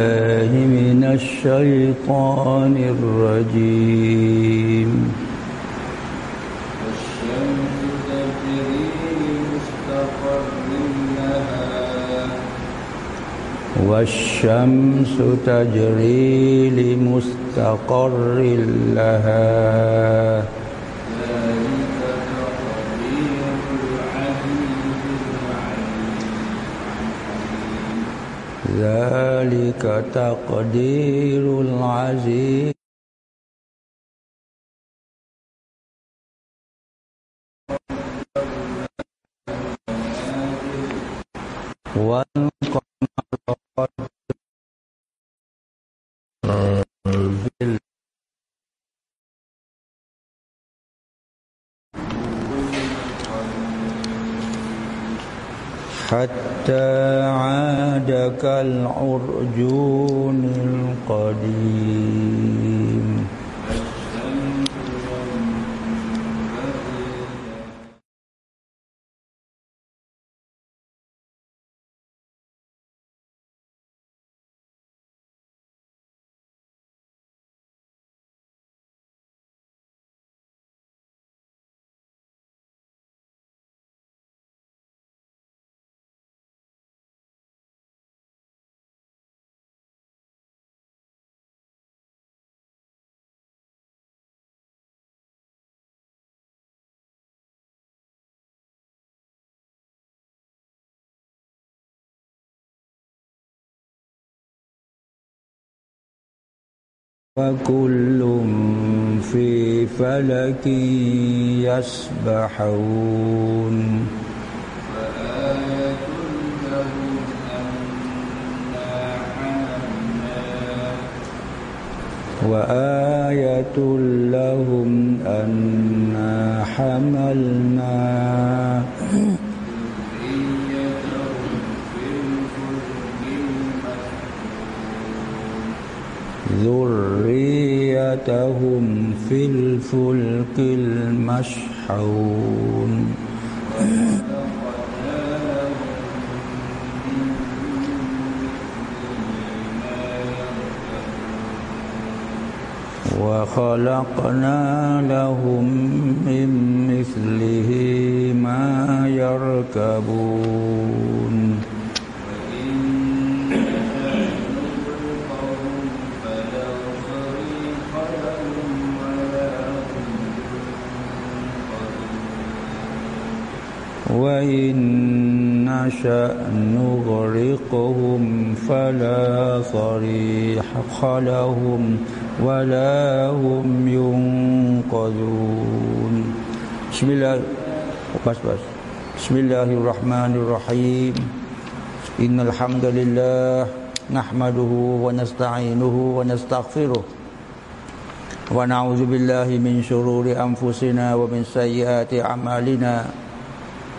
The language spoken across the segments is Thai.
الله من الشيطان الرجيم. والشمس تجري لمستقر لها والشمس تجري لمستقر لها. ذلك تقدير العزيز حتى عاد كالعرجون القديم. وكل في فلك يسبحون. وآية لهم أنا حملنا. ذريتهم في الفلك المشحون. وخلقنا لهم من مثله ما يركبون. وإن نشأ نغرقهم فلا صريح لهم ولا هم ينقذون. بسم الله بس بس. بسم الله الرحمن الرحيم. إن الحمد لله نحمده ونستعينه ونستغفره ونعوذ بالله من شرور أنفسنا ومن سيئات أعمالنا.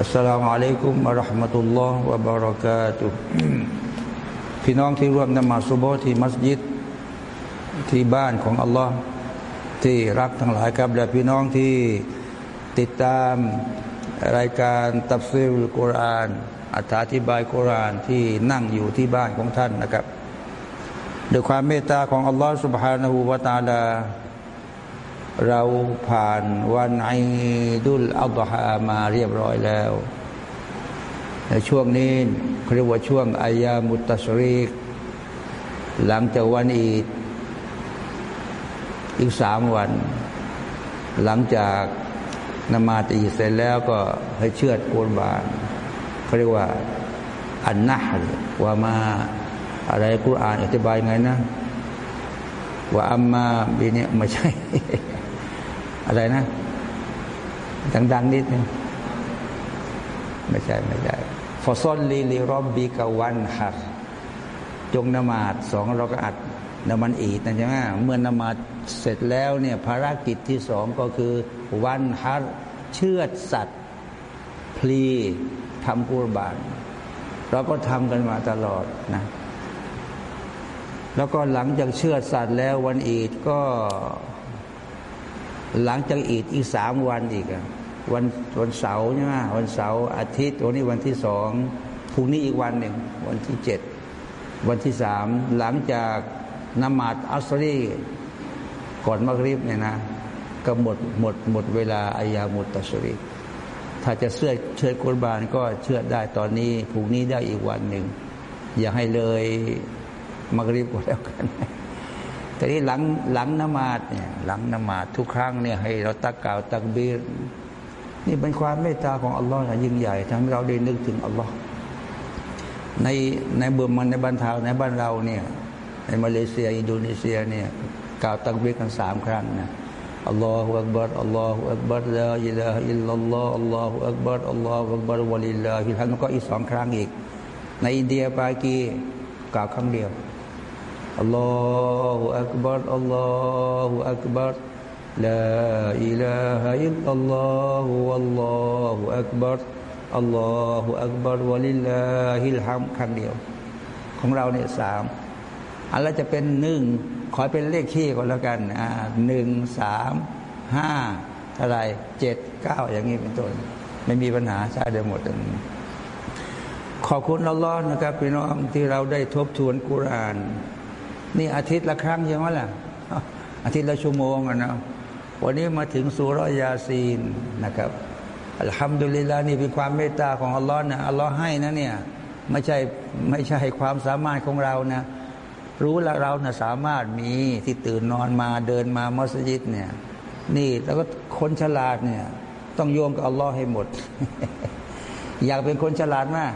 อัสสลามุอะลัยกุมมะราะห์มะตุลลอฮ์วะบะเราะกาตุพี่น้องที่ร่วมนมาสุโบที่มัสยิดที่บ้านของอัลลอฮ์ที่รักทั้งหลายครับและพี่น้องที่ติดตามรายการตัฟซีลกุรอานอธิบายกุรอานที่นั่งอยู่ที่บ้านของท่านนะครับด้วยความเมตตาของอัลลอฮ์ سبحانه และ تعالى เราผ่านวันอิดุลอัลฮามาเรียบร้อยแล้วในช่วงนี้เรียกว่าช่วงอายามุตตสริกหลังจากวันอีดอีกสามวัน หลังจากนมาตีเสร็จแล้วก็ให้เชือดโกนบานเขาเรียกว่า อันนะว่ามาอะไรกุรอานอธิบายไงนะ ว่าอัมมาบีเนี่ยไม่ใช่ อะไรนะ ดัง ๆ นิดนึงไม่ใช่ไม่ใช่ฟอซอนลีลีรอบบีกาวันฮัก จงนมาดสองเราก็อัดนมันอีดนะใช่ไหมเมื่อนมาดเสร็จแล้วเนี่ยภารกิจที่สองก็คือวันฮัรเชือดสัตว์ พลีทำกุรบาน เราก็ทำกันมาตลอดนะแล้วก็หลังจากเชือสัตว์แล้ววันอีดก็ หลังจากอีดอีกสามวันอีกอะวันวันเสาร์ใช่ไหมวันเสาร์อาทิตย์วันนี้วันที่สองพรุ่งนี้อีกวันหนึ่งวันที่เจ็ดวันที่สามหลังจากนมาดอัสรีก่อนมักริบเนี่ยนะก็หมดหมดหมดเวลาอายามุตตสรีถ้าจะเชื่อเชิญกุรบานก็เชื่อได้ตอนนี้พรุ่งนี้ได้อีกวันหนึ่งอย่าให้เลยมักริบก็แล้วกัน แต่นี้หลังหลังนมาดเนี่ยหลังนมาดทุกครั้งเนี่ยให้เราตักกล่าวตักบีรนี่เป็นความเมตตาของอัลลอฮ์ยิ่งใหญ่ทำให้เราได้นึกถึงอัลลอฮ์ในในเบืองมันในบ้านเทาในบ้านเราเนี่ยในมาเลเซีย อินโดนีเซียเนี่ยกล่าวตักบีรกันสามครั้งนะالله أكبر الله أكبر لا إله إلا الله الله أكبر الله أكبر ولله ทั้งก็อีกสองครั้งอีก ในอินเดียปากีกล่าวครั้งเดียว อัลลอฮฺอักบัรอัลลอฮฺอักบัร لا إله إلا الله والله أكبر อัลลอฮฺอักบารวะลิลลาฮิลฮัมครั้งเดียว ของเราเนี่ยสามอันละจะเป็นหนึ่งขอเป็นเลขขี้ก็แล้วกันอ่าหนึ่งสามห้าเท่าไรเจ็ดเก้าอย่างนี้เป็นต้น ไม่มีปัญหาใช้ได้หมดขอบคุณอัลลอฮ์นะครับพี่น้องที่เราได้ทบทวนกุราน นี่อาทิตย์ละครั้งใช่ไหมล่ะ อาทิตย์ละชั่วโมงอะนะวันนี้มาถึงสุรยาซีนนะครับอัลฮัมดุลิลลาห์นี่เป็นความเมตตาของอัลลอฮ์นะอัลลอฮ์ให้นะเนี่ยไม่ใช่ไม่ใช่ความสามารถของเรานะ รู้แล้วเรานะสามารถมีที่ตื่นนอนมาเดินมามัสยิดเนี่ย นี่แล้วก็คนฉลาดเนี่ย ต้องโยงกับอัลลอฮ์ให้หมด อยากเป็นคนฉลาดมาก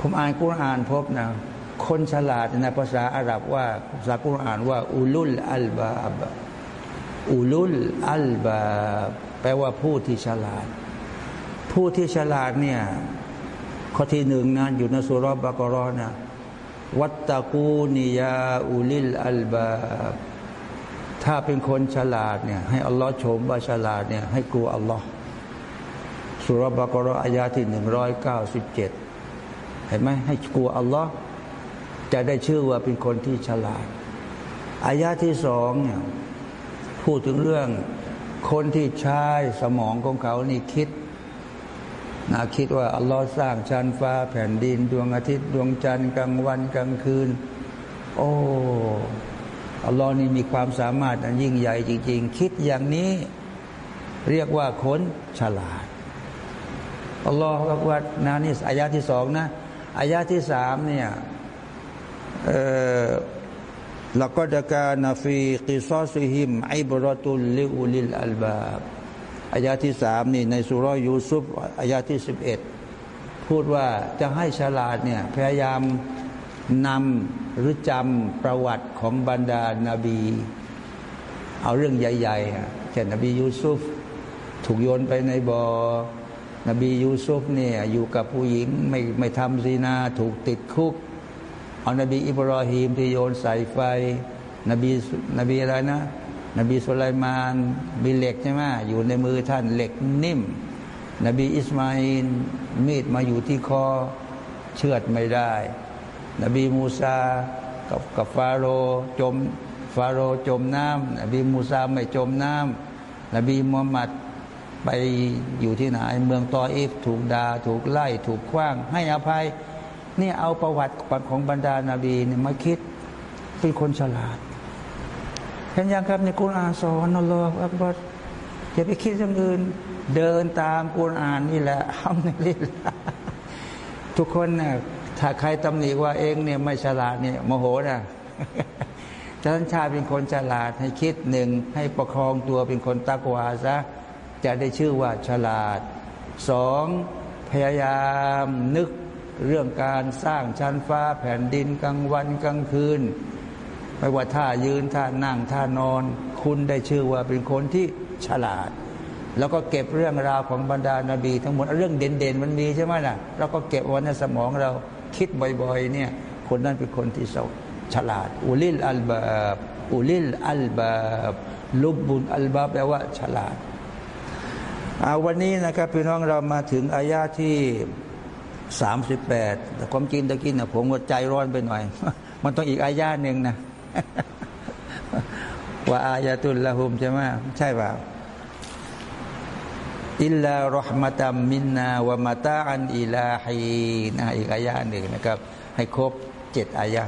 ผมอ่านกุรอานพบนะ คนฉลาดในภาษาอาหรับว่าภาษากุรอานว่าอุลุลอัลบาบอุลุลอัลบาแปลว่าผู้ที่ฉลาด ผู้ที่ฉลาดเนี่ยข้อที่หนึ่งนะอยู่ในสุรบากรอนะวัตตะกูนิยาอุลิลอัลบาถ้าเป็นคนฉลาดเนี่ยให้อัลลอฮ์ชมว่าฉลาดเนี่ยให้กลัวอัลลอฮ์สุรบากรออายาที่หนึ่งร้อยเก้าสิบเจ็ดเห็นไหมให้กลัวอัลลอฮ์ จะได้ชื่อว่าเป็นคนที่ฉลาดอายาที่สองเนี่ยพูดถึงเรื่องคนที่ใช้สมองของเขานี่คิดนะคิดว่าอัลลอฮ์สร้างชั้นฟ้าแผ่นดิน ดวงอาทิตย์ ดวงจันทร์กลางวันกลางคืน โอ้อัลลอฮ์นี่มีความสามารถอันยิ่งใหญ่จริง ๆ คิดอย่างนี้เรียกว่าคนฉลาดอัลลอฮ์บอกว่านานี่อายาที่สองนะอายาที่สามเนี่ย ล้วก็จะการฟีกิซอซิฮิมไอบรตุลลิอุลิลอัลบาบอายาที่สามนี่ในสุรยูซุฟอายาที่สิบเอ็ดพูดว่าจะให้ฉลาดเนี่ยพยายามนำหรือจำประวัติของบรรดานาบี เอาเรื่องใหญ่ๆเช่นนบียูซุฟถูกโยนไปในบอ่อนบียูซุฟเนี่ยอยู่กับผู้หญิงไม่ไม่ทำซีนาถูกติดคุก เอานบีอิบรอฮีมที่โยนใส่ไฟ นบีนบีอะไรนะ นบีสุลัยมานมีเหล็กใช่ไหมอยู่ในมือท่านเหล็กนิ่ม นบีอิสมาอินมีดมาอยู่ที่คอเชือดไม่ได้ นบีมูซากับกับฟาโรจมฟาโรจมน้ำนบีมูซาไม่จมน้ำนบีมุฮัมมัดไปอยู่ที่ไหนเมืองตออิฟถูกดา่าถูกไล่ ถูกคว้าง ให้อภัย นี่เอาประวัติของบรรดานาบีเนี่ยมาคิดเป็นคนฉลาดเห็นยังครับในกุรอานสอนอัลลอฮฺอักบัรอย่าไปคิดอย่างอื่น เดินตามกุรอานนี่แหละทำนี่แหละทุกคนเนี่ยถ้าใครตำหนิว่าเองเนี่ยไม่ฉลาดเนี่ยโมโหนะฉะนั้นชาเป็นคนฉลาดให้คิดหนึ่งให้ประคองตัวเป็นคนตักวาซะจะได้ชื่อว่าฉลาดสองพยายามนึก เรื่องการสร้างชั้นฟ้าแผ่นดินกลางวันกลางคืน ไม่ว่าท่ายืนท่านั่งท่านอน คุณได้ชื่อว่าเป็นคนที่ฉลาด แล้วก็เก็บเรื่องราวของบรรดานาบี ทั้งหมดเรื่องเด่นๆมันมีใช่ไหมล่ะเราก็เก็บไว้ในสมองเราคิดบ่อยๆเนี่ยคนนั้นเป็นคนที่ฉลาด อุลิลอัลบาบอุลิลอัลบาบลุบบุญอัลบาบแปลว่าฉลาดเอาวันนี้นะครับพี่น้องเรามาถึงอายาที่ สามสิบแปดแต่ความจริงตะกี้นะผมก็ใจร้อนไปหน่อย มันต้องอีกอายาหนึ่งนะว่าอายาตุลละหุมใช่ไหมใช่เปล่าอิลลารหมตัมมินนาวะมาตาอันอิลาฮีนะอีกอายาหนึ่งนะครับ ให้ครบเจ็ดอายา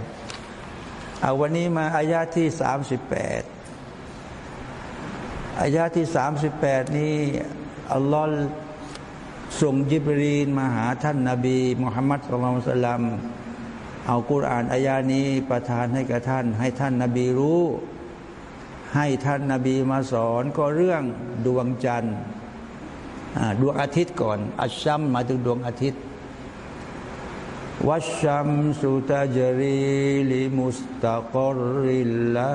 เอาวันนี้มาอายาที่สามสิบแปดอายาที่สามสิบแปดนี้อัลลอฮ์ ส่งยิบรีนมาหาท่านนาบีมุฮัมมัดสุลตัลลัมเอากุรอานอายานี้ประทานให้กับท่าน ให้ท่านนาบีรู้ ให้ท่านนาบีมาสอนก็เรื่องดวงจันทร์ดวงอาทิตย์ก่อน อัชชัมมาถึงดวงอาทิตย์ วัชชัมสุตาจรีลิมุสตะกริลลา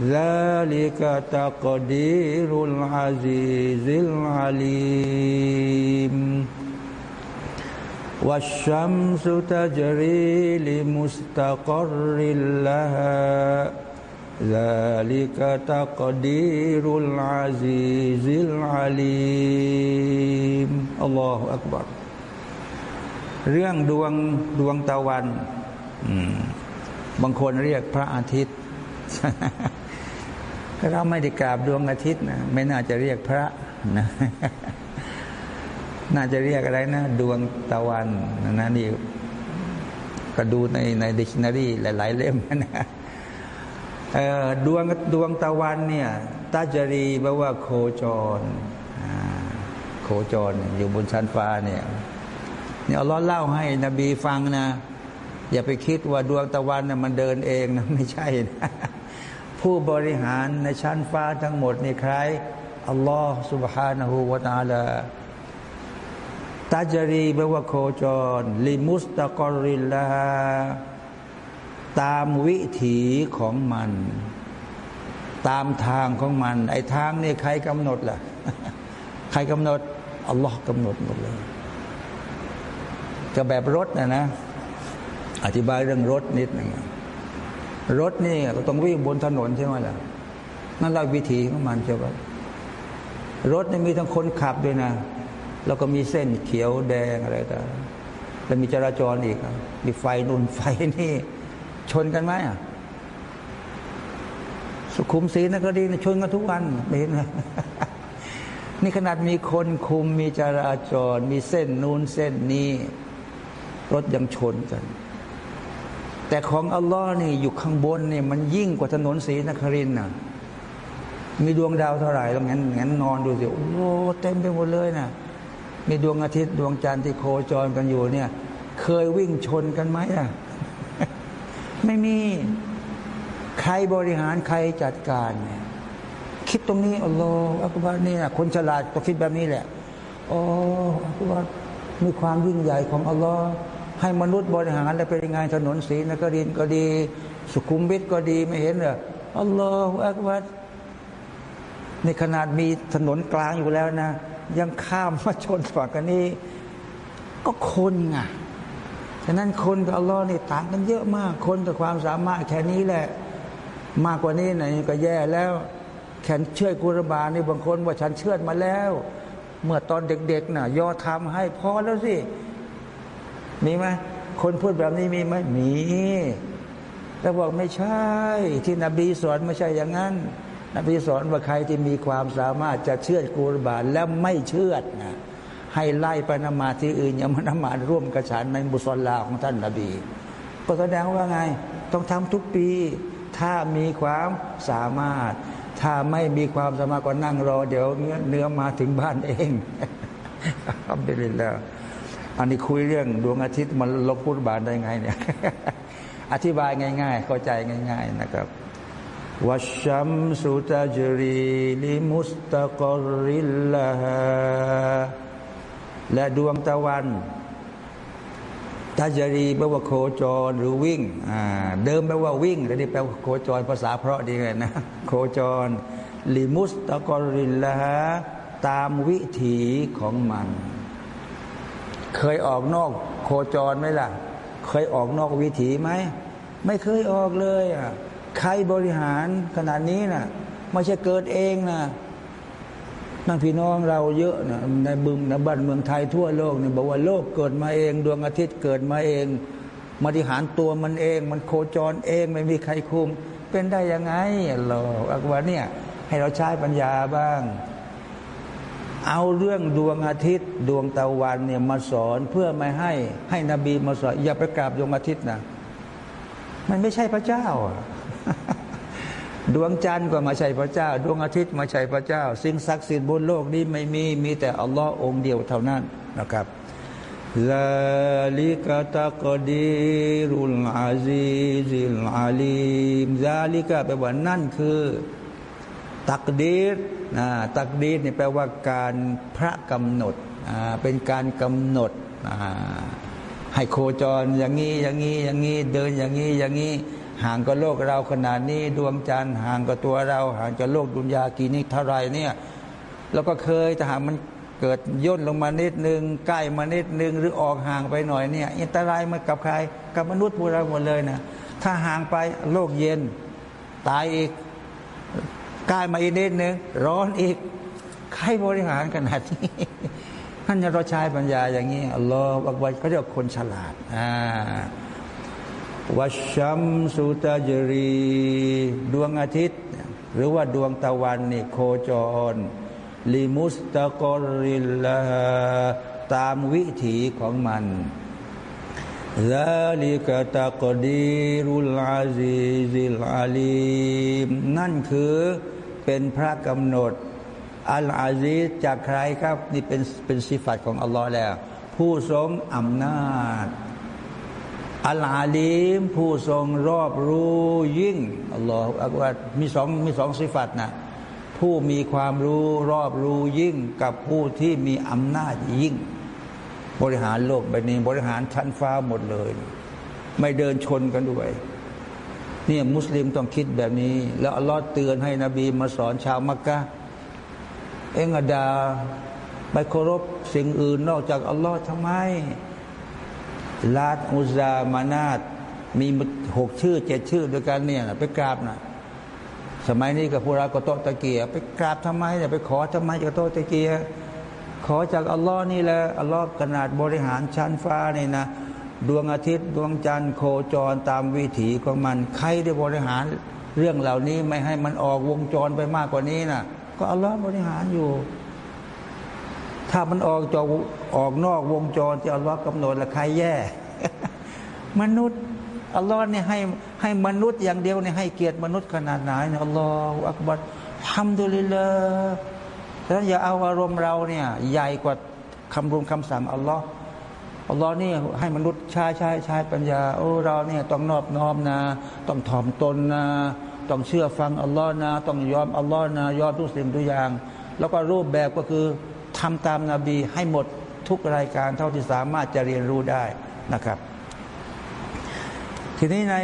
ذلك تقدير العزيز العليم والشمس تجري لمستقر لها ذلك تقدير العزيز العليم الله أكبر เรื่องดวงดวงตะวันบางคนเรียกพระอาทิตย์ เราไม่ได้กราบดวงอาทิตย์นะไม่น่าจะเรียกพระนะน่าจะเรียกอะไรนะ ดวงตะวันนะนี่ก็ดูในในดิกชันนารีหลาย ๆ เล่มนะดวงดวงตะวันเนี่ยตาจรีแปลว่าโคจรโคจรอยู่บนชั้นฟ้าเนี่ยเนี่ยเราเล่าให้นบีฟังนะ อย่าไปคิดว่าดวงตะวันน่ะมันเดินเองนะไม่ใช่นะ ผู้บริหารในชั้นฟ้าทั้งหมดนี่ใครอัลลอฮ์ سبحانه และ تعالى ตาจรีแปลว่าโคจรลิมุสตะกอริลลาตามวิถีของมัน ตามทางของมัน ไอ้ทางนี่ใครกำหนดล่ะ ใครกำหนดอัลลอฮ์กำหนดหมดเลยก็แบบรถนะนะ อธิบายเรื่องรถนิดหนึ่ง รถนี่ก็ต้องวิ่งบนถนนใช่ไหมล่ะนั่นเราวิธีของมันใช่ไหมรถนี่มีทั้งคนขับด้วยนะ แล้วก็มีเส้นเขียวแดงอะไรต่างแล้วมีจราจรอีก มีไฟนุ่นไฟนี่ ชนกันไหมอะ สุขุมศรีนักดีนะชนกันทุกวันไม่เห็นไหมนี่ขนาดมีคนคุมมีจราจร มีเส้นนูนเส้นนี้ รถยังชนกัน แต่ของอัลลอฮ์นี่อยู่ข้างบนนี่มันยิ่งกว่าถนนศรีนครินน่ะมีดวงดาวเท่าไหร่ตรงนั้นงั้นนอนดูสิโอ้เต็มไปหมดเลยนะมีดวงอาทิตย์ดวงจันทร์ที่โคจรกันอยู่เนี่ย เคยวิ่งชนกันไหมอะไม่มีใครบริหารใครจัดการเนี่ยคิดตรงนี้อัลลอฮ์อักบารนี่นะคนฉลาดก็คิดแบบนี้แหละอ้อักบารมีความยิ่งใหญ่ของอัลลอฮ์ ให้มนุษย์บริหารและเป็นยังไงถนนสีนกรินก็ดี สุขุมวิทก็ดีไม่เห็นเหรออัลลอฮฺอักบัดในขนาดมีถนนกลางอยู่แล้วนะ ยังข้ามมาชนฝั่งกันนี้ ก็คนไงฉะนั้นคนกับอัลลอฮ์นี่ต่างกันเยอะมาก คนกับความสามารถแค่นี้แหละ มากกว่านี้ไหนก็แย่แล้ว แขนเชื่อกุรบานี่บางคนว่าฉันเชื่อมาแล้ว เมื่อตอนเด็กๆนะ่ะยอทำให้พอแล้วสิ มีไหมคนพูดแบบนี้มีไหมมีแต่บอกไม่ใช่ ที่นบีสอนไม่ใช่อย่างนั้น นบีสอนว่าใครที่มีความสามารถจะเชื่อกูรบานแล้วไม่เชื่อนะให้ไล่ไปนมาที่อื่นอย่ามานมาร่วมกระฉันในมุสลาของท่านนบีก็แสดงว่าไง ต้องทำทุกปี ถ้ามีความสามารถ ถ้าไม่มีความสามารถก็นั่งรอ เดี๋ยวเนื้อเนื้อมาถึงบ้านเองทำไปเลยแล้ว อันนี้คุยเรื่องดวงอาทิตย์มันลบพุทธบาลได้ไงเนี่ยอธิบายง่าย ๆ เข้าใจง่าย ๆนะครับวัชชัมสุตจรีลิมุสตะกริลลาและดวงตะวันตาจรีแปลว่าโคจรหรือวิ่งเดิมแปลว่าวิ่งแต่นี่แปลว่าโคจรภาษาเพราะดีเลยนะ โคจรลิมุสตะกริลลาตามวิถีของมัน เคยออกนอกโคจรไหมล่ะ เคยออกนอกวิถีไหม ไม่เคยออกเลยอะใครบริหารขนาดนี้นะ่ะไม่ใช่เกิดเองนะนั่งพี่น้องเราเยอะนะในบึงในบ้านเมืองไทยทั่วโลกเนี่ยบอกว่าโลกเกิดมาเอง ดวงอาทิตย์เกิดมาเองบริหารตัวมันเอง มันโคจรเองไม่มีใครคุม เป็นได้ยังไงเราอักว่าเนี่ยให้เราใช้ปัญญาบ้าง เอาเรื่องดวงอาทิตย์ ดวงตะวันเนี่ยมาสอนเพื่อไม่ให้ให้นบีมาสอน อย่าไปกราบดวงอาทิตย์นะมันไม่ใช่พระเจ้า ดวงจันทร์ก็มาใช่พระเจ้า ดวงอาทิตย์มาใช่พระเจ้า สิ่งศักดิ์สิทธิ์บนโลกนี้ไม่มีมีแต่อัลลอฮ์องเดียวเท่านั้นนะครับลาลิกะตะกดีรุลอาซีซิลอาลีมซาลิกะแปลว่านั่นคือ ตักดีรนะตักดีรนี่แปลว่าการพระกำหนดเป็นการกำหนดให้โคจรอย่างนี้อย่างนี้อย่างนี้เดินอย่างนี้อย่างนี้ห่างกับโลกเราขนาดนี้ดวงจันทร์ห่างกับตัวเรา ห่างจากโลกดุนยากี่นี้เท่าไรเนี่ยเราก็เคยแต่หากมันเกิดย่นลงมานิดนึงใกล้มานิดนึงหรือออกห่างไปหน่อยเนี่ยอันตรายมากับใครกับมนุษย์พวกเราหมดเลยนะถ้าห่างไปโลกเย็นตายอีก กล้มาอีกนิดนึงร้อนอีกใครบริหารขนาดนี้ท่านจะรอใช้ปัญญาอย่างนี้อัลลอฮฺบอกว่าเขาเรียกคนฉลาดอ่าวัชชัมสุตาจรีดวงอาทิตย์ หรือว่าดวงตะวันนี่โคจรลิมุสตะกอริลลาตามวิถีของมันลาลิกตะกดีรุลอาซีซิลอาลีมนั่นคือ เป็นพระกำหนด อัลอาซีจากใครครับ นี่เป็นเป็นสิฟัตของอัลลอฮ์แล้ว ผู้ทรงอำนาจ อัลอาลีม ผู้ทรงรอบรู้ยิ่งอัลลอฮฺอักบัมีสองมีสองสิฟัตนะผู้มีความรู้รอบรู้ยิ่งกับผู้ที่มีอำนาจยิ่ง บริหารโลกใบนี้บริหารชั้นฟ้าหมดเลย ไม่เดินชนกันด้วย เนี่ยมุสลิมต้องคิดแบบนี้ แล้วอัลลอฮ์เตือนให้นบีมาสอนชาวมักกะเองอดาไปเคารพสิ่งอื่นนอกจากอัลลอฮ์ทำไม ลาดอุซามานาตมีหกชื่อเจ็ดชื่อด้วยกันเนี่ยไปกราบนะสมัยนี้กับพวกเราก็โตตะเกียไปกราบทำไมเนี่ยไปขอทำไมจากโตตะเกียขอจากอัลลอฮ์นี่แหละอัลลอฮ์ขนาดบริหารชั้นฟ้านี่นะ ดวงอาทิตย์ ดวงจันทร์โคจรตามวิถีของมัน ใครได้บริหารเรื่องเหล่านี้ไม่ให้มันออกวงจรไปมากกว่านี้นะก็อัลลอฮ์บริหารอยู่ ถ้ามันออกจอกออกนอกวงจรที่อัลลอฮ์กำหนดละใครแย่ มนุษย์อัลลอฮ์เนี่ยให้ให้มนุษย์อย่างเดียวเนี่ยให้เกียรติมนุษย์ขนาดไหนอัลลอฮฺอักบัรฮัมดุลิลลาห์ฉะนั้นอย่าเอาอารมณ์เราเนี่ยใหญ่กว่าคำรุงคำสั่งอัลลอฮ์ อัลลอฮ์นี่ให้มนุษย์ชายชายชายปัญญาโอ้เราเนี่ยต้องนอบน้อมนะ ต้องถ่อมตนนะ ต้องเชื่อฟังอัลลอฮ์นะ ต้องยอมอัลลอฮ์นะยอมทุกสิ่งทุกอย่าง แล้วก็รูปแบบก็คือทำตามนาบีให้หมดทุกรายการเท่าที่สามารถจะเรียนรู้ได้นะครับ ทีนี้ใน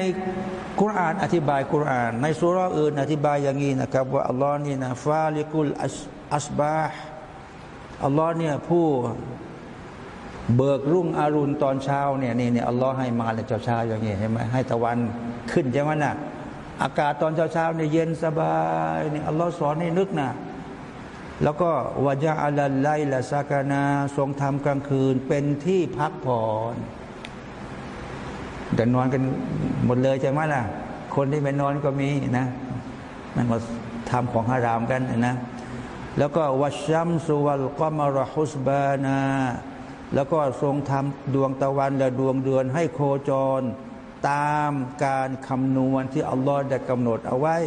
คุรานอธิบายคุราน ในสุรอื่นอธิบายอย่างนี้นะครับ ว่าอัลลอฮ์นี่นะฟาลิกุลอัสบาห์อัลลอฮ์เนี่ยผู้ เบิกรุ่งอรุณตอนเช้าเนี่ยนี่เนี่ยอัลลอฮ์ให้มาเลยเช้าเช้าอย่างนี้ยเห็นไหมให้ตะวันขึ้นใช่ไหมนะ่ะอากาศตอนเช้าเช้าเนี่ยเย็นสบายเนี่ยอัลลอฮ์สอนให้นึกนะแล้วก็วาจาอัลไลละซากานาทรงทำกลางคืนเป็นที่พักผ่อนแต่นอนกันหมดเลยใช่ไหมล่ะ คนที่ไม่นอนก็มีนะนั่นก็ทำของฮารามกันนะ แล้วก็วัชชัมสุวัลก็มารฮุสบานา แล้วก็ทรงทำดวงตะวันและดวงเดือนให้โคจร ตามการคำนวณที่อัลลอฮ์ได้กำหนดเอาไว้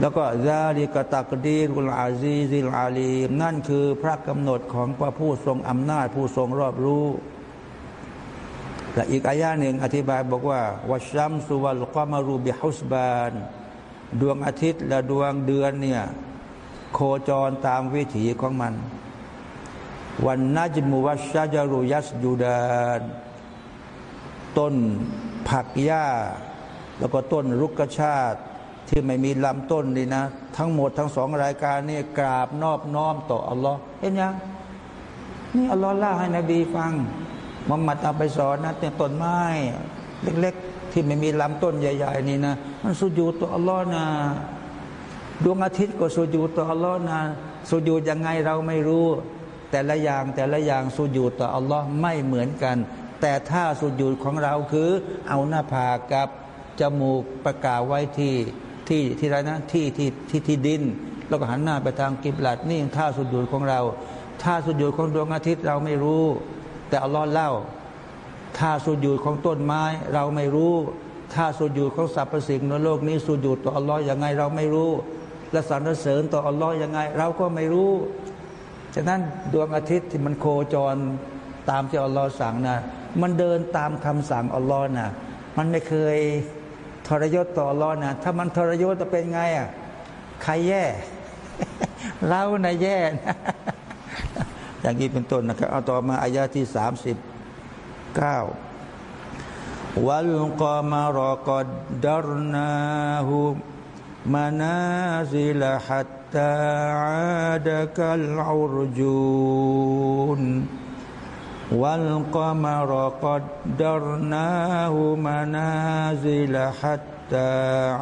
แล้วก็ซาลิกตักดีรุลอาซีซิลอาลีมนั่นคือพระกำหนดของพระผู้ทรงอำนาจผู้ทรงรอบรู้ และอีกอายาหนึ่งอธิบายบอกว่าวัชัมสุวัลกามารูบิฮุสบาน ดวงอาทิตย์และดวงเดือนเนี่ยโคจรตามวิถีของมัน วันนัจมุวัชจารุยัสยูดานต้นผักหญ้า แล้วก็ต้นรุกชาติ ที่ไม่มีลำต้นนี่นะ ทั้งหมดทั้งสองรายการนี่กราบนอบน้อมต่ออัลลอฮ์เห็นยังนี่อัลลอฮ์ล่าให้นบีฟังมัมมัดเอาไปสอนนะเนี่ยต้นไม้ เล็กๆ ที่ไม่มีลำต้นใหญ่ ๆ นี่นะ มันสุญูต่ออัลลอฮ์นะดวงอาทิตย์ก็สุญูต่ออัลลอฮ์นะสุญูยังไงเราไม่รู้ แต่ละอย่างแต่ละอย่างสุญูต่ออัลลอฮ์ไม่เหมือนกัน แต่ถ้าสุญูของเราคือเอาหน้าผากกับจมูกประกาศไว้ที่ที่ที่ไรนะที่ที่ที่ที่ดิน แล้วก็หันหน้าไปทางกิบลัดนี่ท่าสุญูของเราท่าสุญูของดวงอาทิตย์เราไม่รู้ แต่อัลลอฮ์เล่าท่าสุญูของต้นไม้เราไม่รู้ท่าสุญูของสรรพสิ่งในโลกนี้สุญูต่ออัลลอฮ์ยังไงเราไม่รู้ และสรรเสริญต่ออัลลอฮ์ยังไง เราก็ไม่รู้ ฉะนั้นดวงอาทิตย์ที่มันโคจรตามที่อัลลอฮ์สั่งนะมันเดินตามคำสั่งอัลลอฮ์นะมันไม่เคยทรยศต่ออัลลอฮ์นะถ้ามันทรยศจะเป็นไงอะใครแย่เรานะแย่นะอย่างนี้เป็นต้นนะครับเอาต่อมาอายาที่สามสิบเก้าวัลกามารอกดดรนาหูมานาซิลฮัต ตาอาดะกัลอุรจูนวัลกมารกัดดรนาหูมานาซิลฮัตตา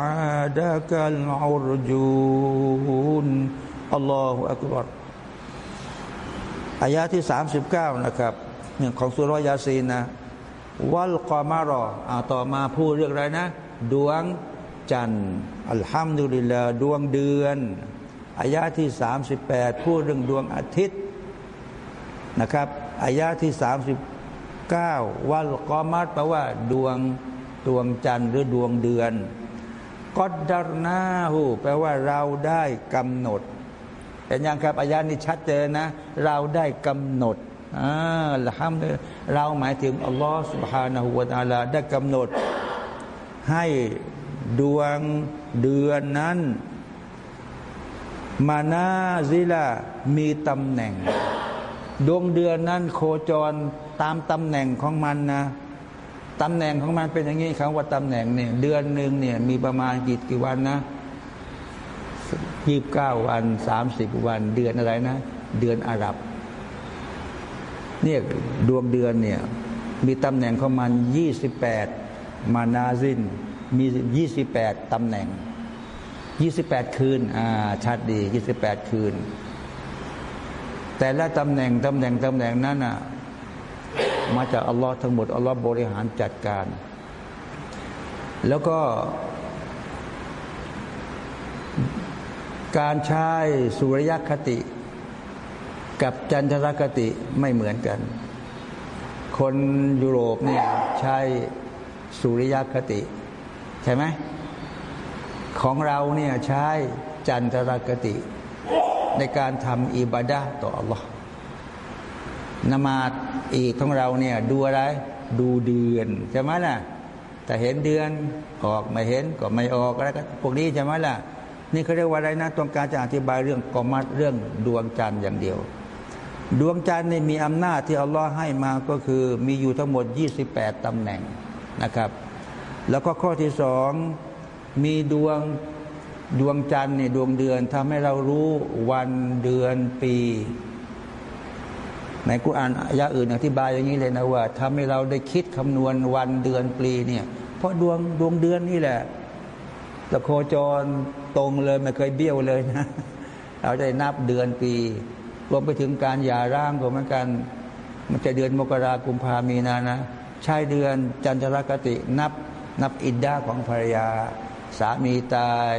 อาดะกัลอุรจูนอัลลอฮฺอักบารอายะที่ 39 นะครับเนี่ยของสุรยาซีนนะวัลกอมารออาต่อมาพูดเรื่องอะไรนะ ดวงจันทร์อัลฮัมดุลิลลาดวงเดือน อายาที่38พูดเรื่องดวงอาทิตย์นะครับอายาที่สามสิบเก้าวัลกอมัดแปลว่า ดวงดวงจันทร์หรือดวงเดือนกอดดารนาหูแปลว่าเราได้กำหนดเห็นยังครับอายานี้ชัดเจนนะ เราได้กำหนดอ่าละฮัมเราหมายถึงอัลลอฮฺ سبحانه และ تعالى ได้กำหนด ให้ดวงเดือนนั้น มานาซิลามีตำแหน่ง ดวงเดือนนั้นโคจรตามตำแหน่งของมันนะตำแหน่งของมันเป็นอย่างนี้คำว่าตำแหน่งเนี่ยเดือนหนึ่งเนี่ยมีประมาณกี่กี่วันนะยี่บเก้าวันสามสิบวัน เดือนอะไรนะ เดือนอาหรับเนี่ยดวงเดือนเนี่ยมีตำแหน่งของมันยี่สิบแปดมานาซินมียี่สิบแปดตำแหน่ง ยี่สิบแปดคืน อ่า ชัดดียี่สิบแปดคืน แต่ละตำแหน่งตำแหน่งตำแหน่งนั้นอะ มาจากอัลลอฮ์ทั้งหมด อัลลอฮ์บริหารจัดการ แล้วก็ การใช้สุริยคติ กับจันทรคติไม่เหมือนกัน คนยุโรปเนี่ยใช้สุริยคติ ใช่ไหม ของเราเนี่ยใช้จันทรคติ ในการทำอิบาดะต่อ Allah นมาดอีกของเราเนี่ยดูอะไร ดูเดือนใช่ไหมล่ะแต่เห็นเดือนออกไม่เห็นก็ไม่ออกอะไรก็พวกนี้ใช่ไหมล่ะ นี่เขาเรียกว่าอะไรนะต้องการจะอธิบายเรื่องกอมัดเรื่องดวงจันทร์อย่างเดียว ดวงจันทร์นี่มีอำนาจที่อัลลอฮ์ให้มาก็คือมีอยู่ทั้งหมด 28ตำแหน่งนะครับ แล้วก็ข้อที่สอง มีดวงดวงจันทร์เนี่ยดวงเดือนทำให้เรารู้วันเดือนปี ในกุอ่านอายะอื่นอธิบายอย่างนี้เลยนะว่าทำให้เราได้คิดคำนวณวันเดือนปีเนี่ย เพราะดวงดวงเดือนนี่แหละตะโคจรตรงเลยไม่เคยเบี้ยวเลยนะ เราได้นับเดือนปี รวมไปถึงการหย่าร้างก็เหมือนกัน มันจะเดือนมกรากุมภามีนานะใช่เดือนจันทรคตินับนับอิดดาของภรรยา สามีตาย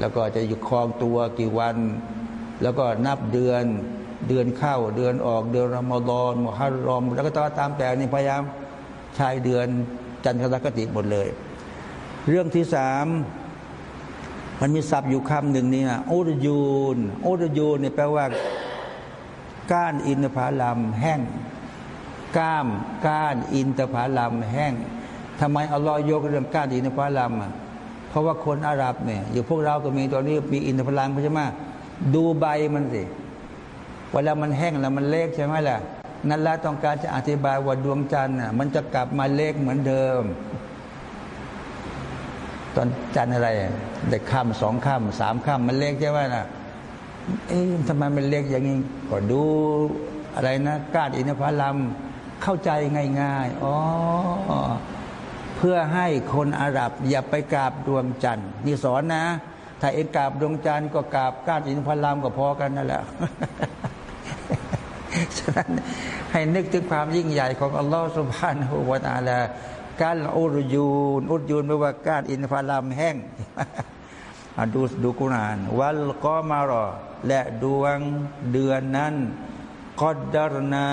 แล้วก็จะอยู่คลองตัวกี่วัน แล้วก็นับเดือนเดือนเข้า เดือนออกเดือนรอมฎอนมุฮัรรอม แล้วก็ตามแต่นี่พยายามใช้เดือนจันทรคติหมดเลย เรื่องที่สามมันมีศัพท์อยู่คำหนึ่งนี่นะโอรยูนโอรยูนเนี่ยแปลว่า ก้านอินทผลัมแห้ง ก้าม ก้านอินทผลัมแห้ง ทำไมอัลลอฮ์ยกเรื่องก้านอินทผลัมอะเพราะว่าคนอาหรับเนี่ยอยู่พวกเราก็มีตอนนี้มีอินทผลัมใช่ไหมดูใบมันสิเวลามันแห้งแล้วมันเล็กใช่ไหมล่ะนั่นละต้องการจะอธิบายว่าดวงจันทร์น่ะมันจะกลับมาเล็กเหมือนเดิม ตอนจันทร์อะไรเด็กข้ามสองข้ามสามข้ามมันเล็กใช่ไหมล่ะเอ๊ะทำไมมันเล็กอย่างนี้ก็ดูอะไรนะกานอินทผลัมเข้าใจง่ายๆอ๋อ พื่อให้คนอาหรับอย่าไปกราบดวงจันทร์นี่สอนนะ ถ้าเองกราบดวงจันทร์ก็กราบก้านอินทผลัมก็พอกันนั่นแหละฉะนั้นให้นึกถึงความยิ่งใหญ่ของอัลลอฮฺสุบฮานาหูวาตาลาการอุรยูนอุรยูนแปลว่าการอินทผลัมแห้งดูดูกุราน วัลกอมารอ และดวงเดือนนั้นกอดดารนา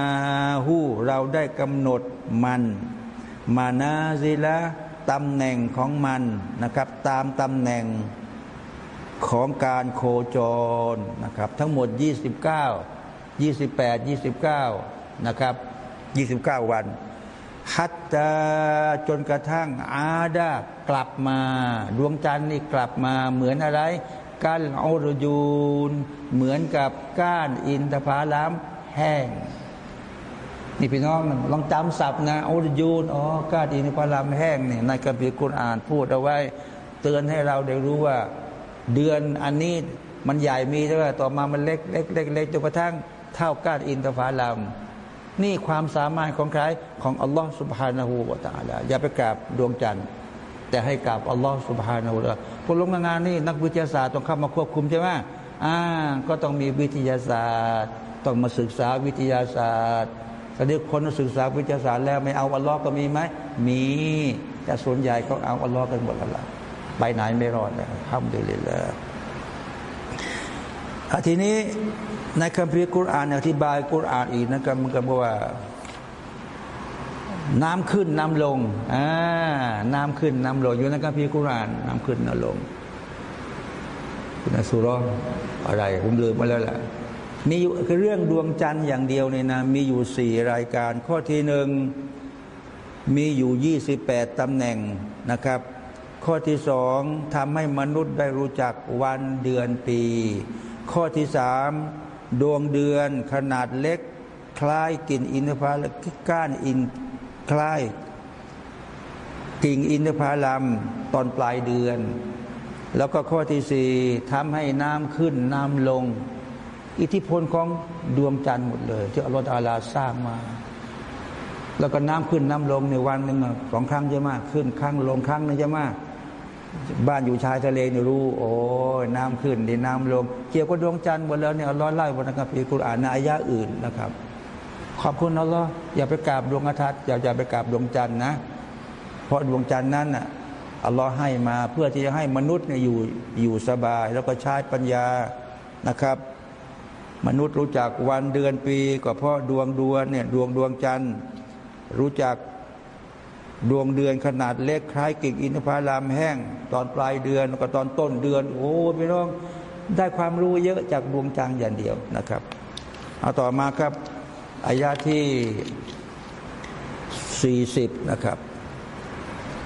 หูเราได้กำหนดมัน มานาซิละตำแหน่งของมันนะครับ ตามตำแหน่งของการโคจรนะครับ ทั้งหมด 29 28 29 นะครับ 29 วันฮัตตาจนกระทั่งอาดากลับมา ดวงจันทร์นี่กลับมาเหมือนอะไรก้านอรยูนเหมือนกับก้านอินทผลัมแห้ง นี่พี่น้องลองจำศัพท์นะอรยูนอ๋อก้านอินทผลัมแห้งเนี่ยในกัมภีร์กุรอ่านพูดเอาไว้ เตือนให้เราได้รู้ว่า เดือนอันนี้มันใหญ่มีแต่ว่าต่อมามันเล็กเล็กเล็กเล็กจนกระทั่งเท่าก้านอินทผลัมนี่ความสามารถของใครของอัลลอฮ์สุบฮานาหูวาตาลาอย่าไปกราบดวงจันทร์ แต่ให้กราบอัลลอฮ์สุบฮานาหูวาพลงงานนี่นักวิทยาศาสตร์ต้องเข้ามาควบคุมใช่ไหมอ่าก็ต้องมีวิทยาศาสตร์ ต้องมาศึกษาวิทยาศาสตร์ แต่เด็กคนศึกษาวิทยาศาสตร์แล้วไม่เอาอัลลอฮ์ก็มีไหมมี แต่ส่วนใหญ่ก็เอาอัลลอฮ์กันหมดแล้วล่ะไปไหนไม่รอดเลยทำดีเลยละทีนี้ในคัมภีร์กุรอานอธิบายกุรอานอีกนะครับมันก็บอกว่า น้ำขึ้นน้ำลงอ่าน้ำขึ้นน้ำลงอยู่ในคัมภีร์กุรอาน น้ำขึ้นน้ำลงคุณสุรอะไรผมลืมไปแล้วแหละ มีอยู่คือเรื่องดวงจันทร์อย่างเดียวเนี่ยนะมีอยู่สี่รายการ ข้อที่หนึ่งมีอยู่ยี่สิบแปดตำแหน่งนะครับ ข้อที่สองทำให้มนุษย์ได้รู้จักวันเดือนปี ข้อที่สามดวงเดือนขนาดเล็ก คล้ายกิ่งอินทผลัมก้านอินคล้ายกิ่งอินทผลัมตอนปลายเดือน แล้วก็ข้อที่สี่ทำให้น้ำขึ้นน้ำลง อิทธิพลของดวงจันทร์หมดเลย ที่อัลลอฮฺอาลาสร้างมา แล้วก็น้ำขึ้นน้ำลงในวันหนึ่งสองครั้งใช่ไหมขึ้นครั้งลงครั้งนึงใช่ไหมบ้านอยู่ชายทะเลนี่รู้ โอ้น้ำขึ้นดินน้ำลง เกี่ยวกับดวงจันทร์หมดแล้วเนี่ยอัลลอฮ์ไล่บนนะครับพีกุรอานในอายะอื่นนะครับ ขอบคุณอัลลอฮ์อย่าไปกราบดวงอาทิตย์อย่าอย่าไปกราบดวงจันทร์นะ เพราะดวงจันทร์นั้นอะอัลลอฮ์ให้มาเพื่อที่จะให้มนุษย์เนี่ยอยู่อยู่สบาย แล้วก็ใช้ปัญญานะครับ มนุษย์รู้จักวันเดือนปีก็เพราะดวงดวงเนี่ยดวงดวงจันทร์ รู้จักดวงเดือนขนาดเล็กคล้ายกิ่งอินทผลัมแห้ง ตอนปลายเดือนก็ตอนต้นเดือน โอ้พี่น้องได้ความรู้เยอะจากดวงจันทร์อย่างเดียวนะครับเอาต่อมาครับอายาที่สี่สิบนะครับ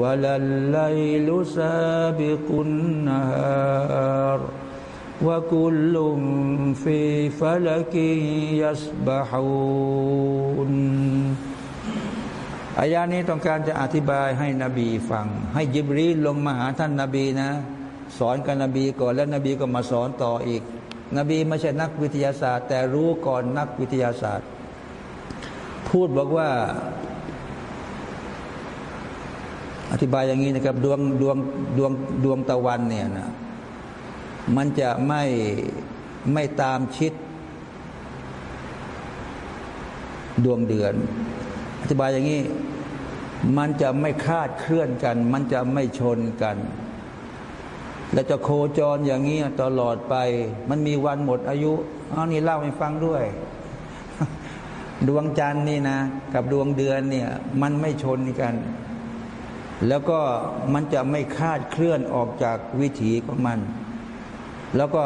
ولا الليل سابق النهار وكل في فلك يسبحون อายานี้ต้องการจะอธิบายให้นบีฟัง ให้ยิบรีลงมาหาท่านนาบีนะ สอนกับนบีก่อนแล้วนบีก็มาสอนต่ออีก นบีไม่ใช่นักวิทยาศาสตร์ แต่รู้ก่อนนักวิทยาศาสตร์ พูดบอกว่า อธิบายอย่างนี้นะครับดวงดวงดวงดวงตะวันเนี่ยนะมันจะไม่ไม่ตามชิด ดวงเดือน อธิบายอย่างนี้ มันจะไม่คาดเคลื่อนกัน มันจะไม่ชนกัน และจะโคจรอย่างนี้ตลอดไป มันมีวันหมดอายุอันนี้เล่าให้ฟังด้วย ดวงจันทร์นี่นะ กับดวงเดือนเนี่ย มันไม่ชนกัน แล้วก็มันจะไม่คาดเคลื่อนออกจากวิถีของมัน แล้วก็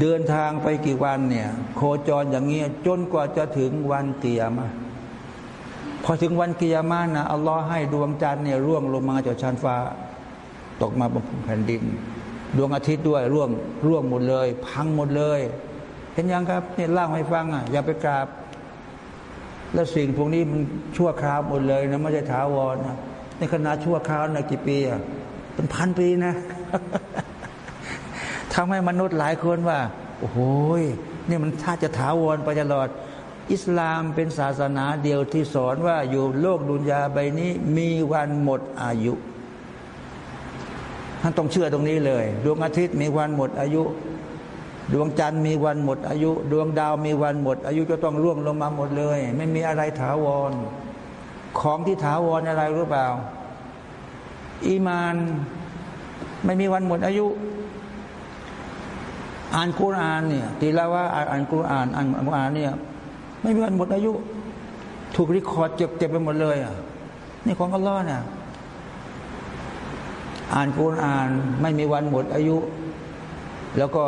เดินทางไปกี่วันเนี่ย โคจรอย่างเงี้ยจนกว่าจะถึงวันเกียรมาพอถึงวันเกียรมานะอัลลอฮ์ให้ดวงจันทร์เนี่ยร่วงลงมาจากชั้นฟ้า ตกมาบนแผ่นดิน ดวงอาทิตย์ด้วยร่วงร่วงหมดเลย พังหมดเลย เห็นยังครับเนี่ยเล่าให้ฟังอะอย่าไปกราบ แล้วสิ่งพวกนี้มันชั่วคราวหมดเลยนะไม่ใช่ถาวรนะในขณะชั่วคราวนะกี่ปีอะเป็นพันปีนะทำให้มนุษย์หลายคนว่า โอ้โหนี่มันถ้าจะถาวรไปตลอด อิสลามเป็นศาสนาเดียวที่สอนว่าอยู่โลกดุนยาใบนี้ มีวันหมดอายุท่านต้องเชื่อตรงนี้เลยดวงอาทิตย์มีวันหมดอายุ ดวงจันทร์มีวันหมดอายุ ดวงดาวมีวันหมด อายุจะต้องร่วงลงมาหมดเลย ไม่มีอะไรถาวร ของที่ถาวรอะไรรู้เปล่า อีมานไม่มีวันหมดอายุ อ่านกุรานเนี่ยตีละว่าอ่านกุรานอ่านกุรานเนี่ยไม่มีวันหมดอายุ ถูกริคอร์ดเจ็บเจ็บไปหมดเลยอะนี่ของอัลลอฮ์เนี่ยอ่านกุรานไม่มีวันหมดอายุ แล้วก็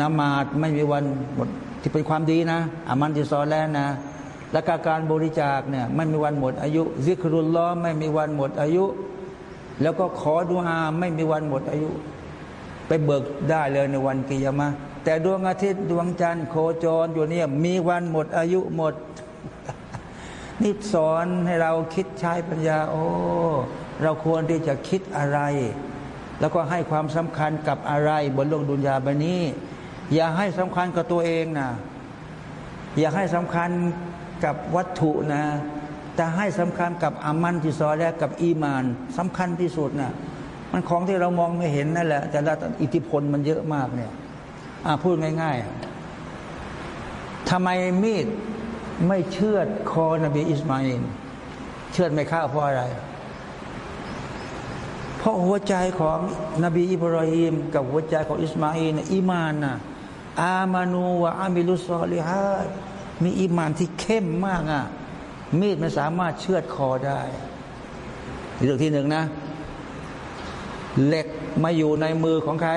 นมาดไม่มีวันหมดที่เป็นความดีนะอามันที่ซอแล้วนะ และกการบริจาคเนี่ยไม่มีวันหมดอายุซิกรุลล้อไม่มีวันหมดอายุ แล้วก็ขอดุอาไม่มีวันหมดอายุ ไปเบิกได้เลยในวันกิยามะแต่ดวงอาทิตย์ดวงจันทร์โคจรอยู่เนี่ยมีวันหมดอายุหมดนี่สอนให้เราคิดใช้ปัญญา โอ้เราควรที่จะคิดอะไร แล้วก็ให้ความสำคัญกับอะไรบนโลกดุนยาบนี้ อย่าให้สำคัญกับตัวเองนะอย่าให้สำคัญกับวัตถุนะ แต่ให้สำคัญกับอามันที่ซอและกับอีมานสำคัญที่สุดนะมันของที่เรามองไม่เห็นนั่นแหละ แต่ละอิทธิพลมันเยอะมากเนี่ยพูดง่ายๆทำไมมีดไม่เชือดคอนบีอิสมาอินเชือดไม่ฆ่าเพราะอะไร เพราะหัวใจของนบีอิบราฮิมกับหัวใจของอิสมาอินอีมานนะ อามานูวะอามิลุสอลิฮะมีอีมานที่เข้มมากอะมีดไม่สามารถเชือดคอได้เรื่องที่หนึ่งนะ เหล็กมาอยู่ในมือของใคร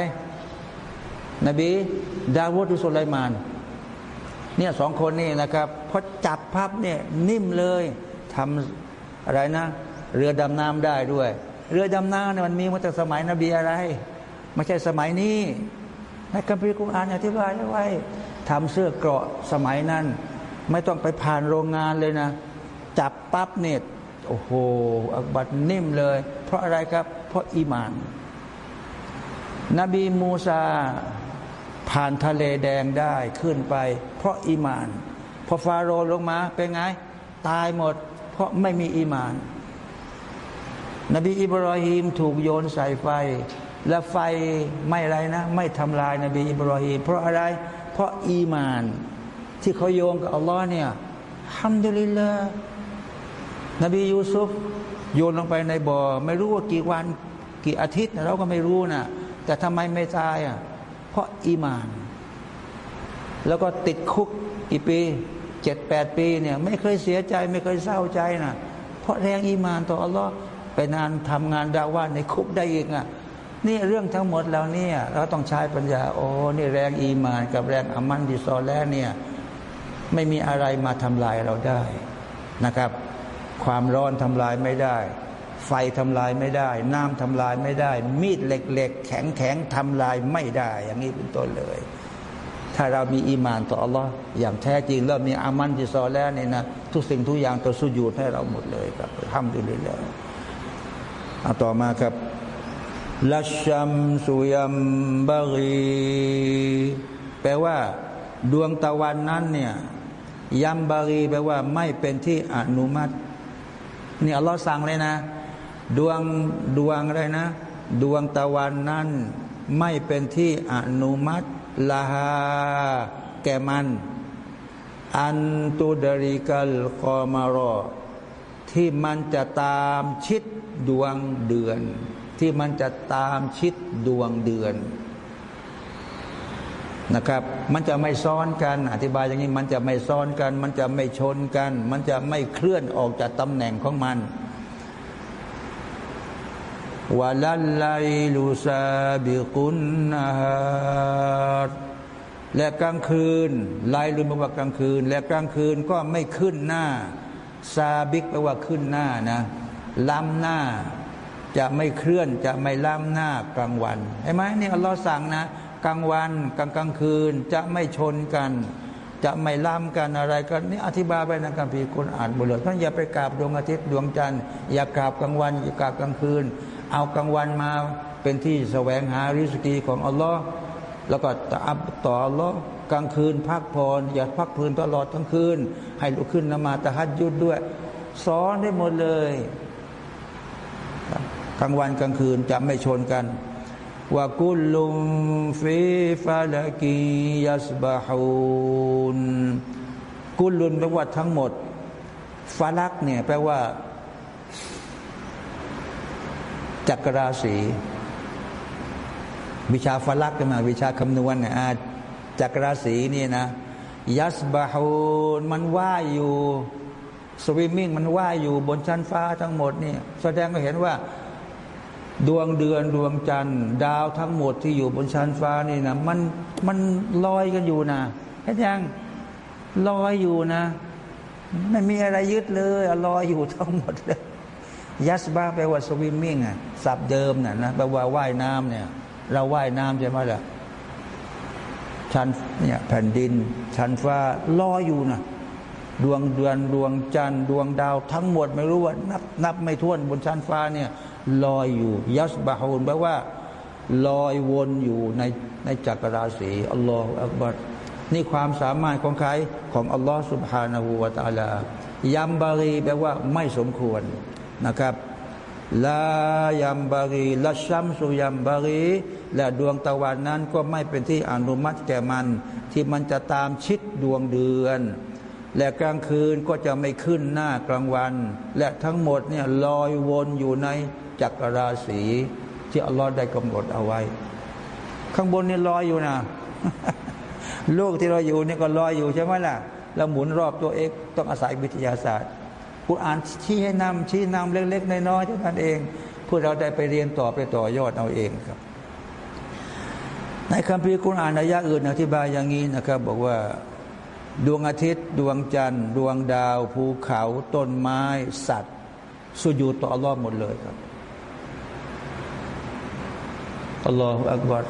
นบี ดาวุฒุสุไลมาน เนี่ยสองคนนี่นะครับพอจับพับเนี่ยนิ่มเลยทำอะไรนะ เรือดำน้ำได้ด้วย เรือดำน้ำเนี่ยมันมีมาแต่สมัยนบีอะไร ไม่ใช่สมัยนี้ ในคัมภีร์กุรอานอธิบายไว้ทำเสื้อเกราะสมัยนั้น ไม่ต้องไปผ่านโรงงานเลยนะ จับปั๊บเนี่ยโอ้โหอักบัดนิ่มเลย เพราะอะไรครับ เพราะอีมาน นบีมูซาผ่านทะเลแดงได้ขึ้นไป เพราะอีมาน พอฟาโรห์ลงมาเป็นไง ตายหมด เพราะไม่มีอีมาน นบีอิบรอฮีมถูกโยนใส่ไฟ และไฟไม่อะไรนะ ไม่ทำลายนบีอิบรอฮีมเพราะอะไร เพราะอีมาน ที่เขาโยงกับอัลลอฮ์เนี่ยالحمد لله นบียูซุฟโยนลงไปในบ่อ ไม่รู้ว่ากี่วันกี่อาทิตย์เราก็ไม่รู้นะแต่ทำไมไม่ตายอะเพราะอีมาน แล้วก็ติดคุกอีปีเจ็ดแปดปีเนี่ยไม่เคยเสียใจไม่เคยเศร้าใจนะเพราะแรงอีมานต่ออัลลอฮ์ไปนานทำงานดาว่าในคุกได้อีกอะ นี่เรื่องทั้งหมดแล้วเนี่ย เราต้องใช้ปัญญาโอ้นี่แรงอีมาน กับแรงอามันดิซอแล้วเนี่ยไม่มีอะไรมาทำลายเราได้นะครับ ความร้อนทำลายไม่ได้ ไฟทำลายไม่ได้ น้ำทำลายไม่ได้ มีดเหล็กๆ แข็งๆทำลายไม่ได้ อย่างนี้เป็นต้นเลย ถ้าเรามีอีมานต่ออัลลอฮ์อย่างแท้จริงแล้วมีอามัลที่ซอและฮฺเนี่ยนะทุกสิ่งทุกอย่างตัวสุญูดให้เราหมดเลยครับทำดีเลยเอาต่อมาครับ لا الشمس ينبغي แปลว่า ดวงตะวันนั้นเนี่ยยัมบารีแปลว่า ไม่เป็นที่อนุมัตินี่อัลลอฮ์สั่งเลยนะ ดวงดวงอะไรนะ ดวงตะวันนั้น ไม่เป็นที่อนุมัติลาฮาแกมัน อันตุดริกัลกอมารอที่มันจะตามชิดดวงเดือน ที่มันจะตามชิดดวงเดือนนะครับ มันจะไม่ซ้อนกัน อธิบายอย่างนี้มันจะไม่ซ้อนกัน มันจะไม่ชนกัน มันจะไม่เคลื่อนออกจากตำแหน่งของมันวะลัลไลลูซาบิกุนนาฮาและกลางคืนไลลุนแปลว่ากลางคืน และกลางคืนก็ไม่ขึ้นหน้าซาบิกแปลว่าขึ้นหน้านะล้ำหน้า จะไม่เคลื่อนจะไม่ล้ำหน้ากลางวันเห็นไหมนี่อัลลอฮ์สั่งนะ กลางวันกลางกลางคืนจะไม่ชนกัน จะไม่ล้ำกันอะไรกันนี่อธิบายไปในคัมภีร์คุณอ่านหมดเลยท่านอย่าไปกราบดวงอาทิตย์ดวงจันทร์อย่ากราบกลางวันอย่ากราบกลางคืน เอากลางวันมาเป็นที่แสวงหาริสกีของอัลลอฮ์แล้วก็ตับต่ออัลลอฮ์กลางคืนพักผ่อนอย่าพักพื้นตลอดทั้งคืน ให้ลุกขึ้นนมาตะฮัดยุดด้วย สอนได้หมดเลย กลางวันกลางคืนจะไม่ชนกันว่ากุลุมฟีฟาลกียัสบาฮูนกุลุนแปลว่าทั้งหมดฟาลักเนี่ยแปลว่า จักรราศี วิชาฟาลักกันมา วิชาคำนวณเนี่ยจักรราศีนี่นะ ยัสบาฮูนมันว่ายอยู่สวิมมิ่งมันว่ายอยู่บนชั้นฟ้าทั้งหมดนี่แสดงก็เห็นว่า ดวงเดือนดวงจันทร์ ดาวทั้งหมดที่อยู่บนชั้นฟ้านี่นะมันมันลอยกันอยู่นะเห็นยังลอยอยู่นะไม่มีอะไรยึดเลยลอยอยู่ทั้งหมดเลยيسبح แปลว่า swimming อะศัพท์เดิมน่ะนะแปลว่าว่ายน้ำเนี่ย เราว่ายน้ำใช่ไหมล่ะชั้นเนี่ยแผ่นดิน ชั้นฟ้าลอยอยู่นะดวงเดือนดวงจันทร์ดวงดาวทั้งหมดไม่รู้ว่านับนับไม่ถ้วนบนชั้นฟ้าเนี่ย ลอยอยู่ يسبحون แปลว่า ลอยวนอยู่ในในจักรราศีอัลลอฮฺอักบัรนี่ความสามารถของใครของอัลลอฮฺสุบฮานาหูวาตาลายัมบารีแปลว่าไม่สมควรนะครับลายัมบารีละชัมสุยัมบารีและดวงตะวันนั้นก็ไม่เป็นที่อนุมัติแก่มัน ที่มันจะตามชิดดวงเดือน และกลางคืนก็จะไม่ขึ้นหน้ากลางวัน และทั้งหมดเนี่ยลอยวนอยู่ใน จักรราศีที่อัลลอฮ์ได้กำหนดเอาไว้ ข้างบนนี่ลอยอยู่นะโลกที่เราอยู่นี่ก็ลอยอยู่ใช่ไหมล่ะเราหมุนรอบตัวเองต้องอาศัยวิทยาศาสตร์กุรอานชี้ให้นำชี้นำเล็กๆน้อยๆเท่านั้นเองเพื่อเราได้ไปเรียนต่อไปต่อยอดเอาเองครับ ในคัมภีร์กุรอานอายะอื่นอธิบายอย่างนี้นะครับ บอกว่าดวงอาทิตย์ ดวงจันทร์ ดวงดาว ภูเขา ต้นไม้ สัตว์ สุญูต่ออัลลอฮ์หมดเลยครับ อัลลอฮฺอักบาร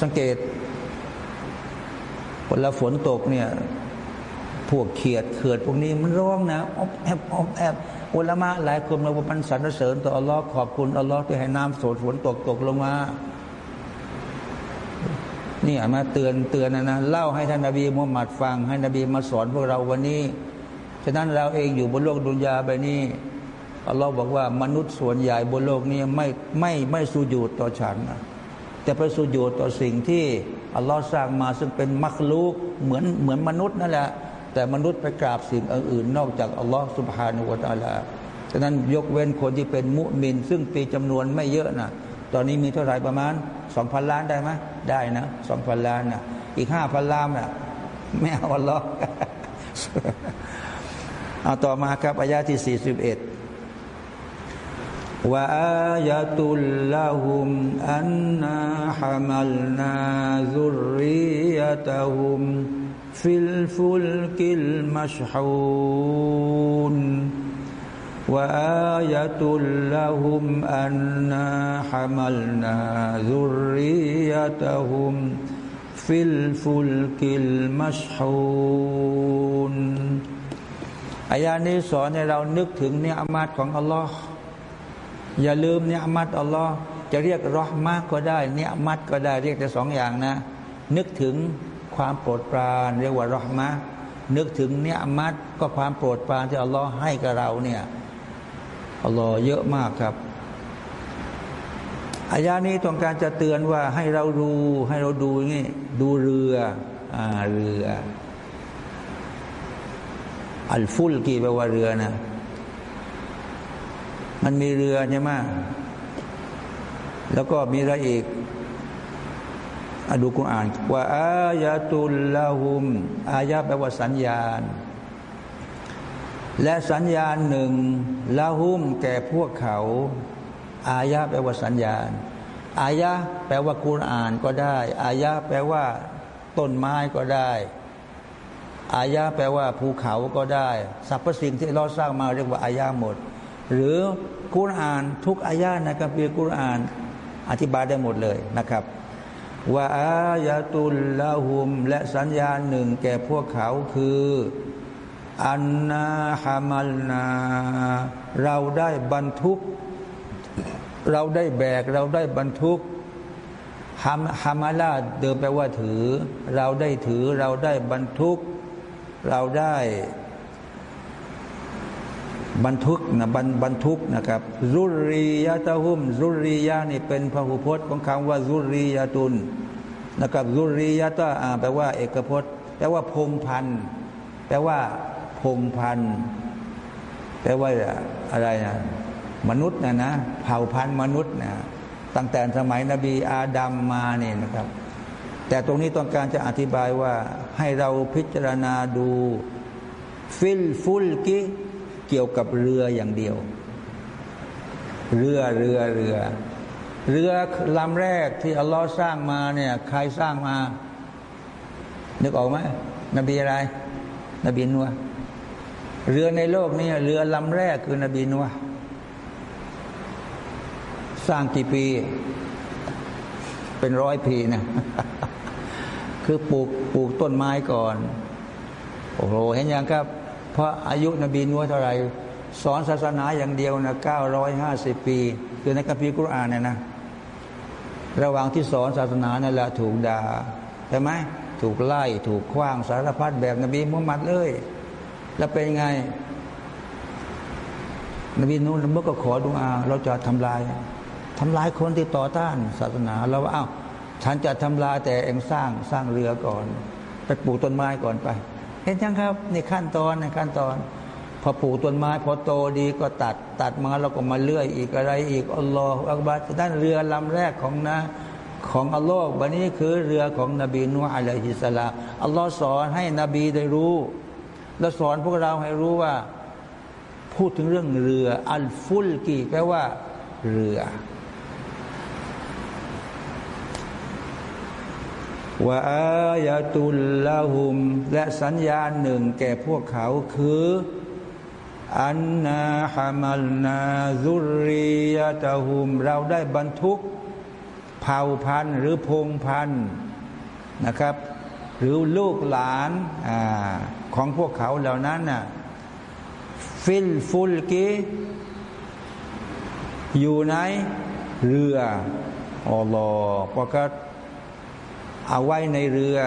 สังเกตเวลาฝนตกเนี่ยพวกเขียดเขื่อดพวกนี้มันร้องนะอบแอบอบแอบอุลามะหลายคนมาบอกมันสรรเสริญต่ออัลลอฮ์ขอบคุณอัลลอฮ์ที่ให้น้ำฝนฝนตกตกลงมานี่มาเตือนเตือนนะนะเล่าให้ท่านนบีมุฮัมมัดฟัง ให้นบีมาสอนพวกเราวันนี้ฉะนั้นเราเองอยู่บนโลกดุนยาใบนี้อัลลอฮ์บอกว่ามนุษย์ส่วนใหญ่บนโลกนี้ไม่ไม่ไม่สูญูดต่อฉันนะ แต่ไปสุญูต่อสิ่งที่อัลลอฮ์สร้างมาซึ่งเป็นมักลูกเหมือนเหมือนมนุษย์นั่นแหละแต่มนุษย์ไปกราบสิ่งอื่นนอกจากอัลลอฮ์สุบฮานุวาตาลาฉะนั้นยกเว้นคนที่เป็นมุมิน ซึ่งปีจำนวนไม่เยอะนะตอนนี้มีเท่าไหร่ประมาณสองพันล้านได้ไหมได้นะสองพันล้านนะอีกห้าพันล้านน่ะไม่เอาอัลลอฮ์เอาต่อมาครับอายาที่สี่สิบเอ็ด وآية لهم أنا حملنا ذريتهم في الفلك المشحون وآية لهم أنا حملنا ذريتهم في الفلك المشحون อายานี้สอนให้เรานึกถึงเนื้ออามาตของอัลลอฮ์ อย่าลืมเนี่ยมัดอัลลอฮ์จะเรียกรอมากก็ได้เนี่ยมัดก็ได้เรียกแต่สองอย่างนะ นึกถึงความโปรดปรานเรียกว่ารอมะนึกถึงเนี่ยมัดก็ความโปรดปรานที่อัลลอฮ์ให้กับเราเนี่ยอัลลอฮ์เยอะมากครับอายานี้ต้องการจะเตือนว่าให้เราดูให้เราดูนี่ดูเรืออ่าเรือ อัลฟุลกีแปลว่าเรือนะ มันมีเรือใช่ไหมแล้วก็มีอะไรอีกอดูกุรอานว่าอายาตุลลาหุม อายาแปลว่าสัญญาณ และสัญญาณหนึ่งลาหุมแก่พวกเขา อายะแปลว่าสัญญาณ อายะแปลว่ากุรอานก็ได้ อายะแปลว่า ต้นไม้ก็ได้ อายะแปลว่าภูเขาก็ได้สรรพสิ่งที่เราสร้างมาเรียกว่าอายะหมด หรือกุรอานทุกอายะในกัมภีร์กุรอาน อธิบายได้หมดเลยนะครับว่าอายะตุลลาหุม และสัญญาหนึ่งแก่พวกเขาคืออันนาฮามัลนา เราได้บรรทุก เราได้แบก เราได้บรรทุกฮามฮามาลาเดิมแปลว่าถือ เราได้ถือ เราได้บรรทุก เราได้ บรรทุกนะบรรบรรทุกนะครับรุรียะตะหุมรุรียะนี่เป็นพหูพจน์ของคำว่ารุรียะตุนนะครับรุรียะตะแปลว่า เอกพจน์แปลว่าพงพันแปลว่าพงพันแปลว่าอะไรนะมนุษย์นะนะเผ่าพันธุ์มนุษย์นะตั้งแต่สมัยนบีอาดัมมาเนี่ยนะครับ แต่ตรงนี้ต้องการจะอธิบายว่าให้เราพิจารณาดู ฟิลฟุลกิ เกี่ยวกับเรืออย่างเดียว เรือเรือเรือ เรือลำแรกที่อัลลอฮ์สร้างมาเนี่ย ใครสร้างมา นึกออกไหมนบีอะไร นบีนัวเรือในโลกนี้เรือลำแรกคือนบีนัวสร้างกี่ปี เป็นร้อยปีนะคือปลูกปลูกต้นไม้ก่อน โอ้โหเห็นยังครับ เพราะอายุนบีนัวเท่าไหร่สอนศาสนาอย่างเดียวนะเก้าร้อยห้าสิบปี คือในคัมภีร์กุรอานเนี่ยนะ ระหว่างที่สอนศาสนานั่นแหละถูกด่าใช่ไหมถูกไล่ถูกคว้างสารพัดแบบนบีมุฮัมมัดเลย แล้วเป็นไง นบีนูนเมื่อก็ขอดุอาเราจะทำลายทำลายคนที่ต่อต้านศาสนาเราว่าอ้าวฉันจะทำลายแต่เองสร้างสร้างเรือก่อน ไปปลูกต้นไม้ก่อนไป เห็นยังครับนี่ขั้นตอนในขั้นตอน พอปลูกต้นไม้พอโตดีก็ตัดตัดมาเราก็มาเลื่อยอีกอะไรอีกอัลลอฮฺอักบัรด้านเรือลำแรกของนะของอัลลอฮฺบันนี้คือเรือของนบีนูอะลัยฮิสลาอัลลอฮฺสอนให้นบีได้รู้ และสอนพวกเราให้รู้ว่า พูดถึงเรื่องเรือ อัลฟุลกีแปลว่าเรือ ว่าอายาตุลลาหุม และสัญญาณหนึ่งแก่พวกเขาคือ อันนาฮามัลนาซุรียะตะหุม เราได้บรรทุกเผ่าพันธุ์หรือพงพันธุ์นะครับ หรือลูกหลานอของพวกเขาเหล่านั้นน่ะฟิลฟุลกีอยู่ในเรืออัลลอฮ์ประกา เอาไว้ในเรือ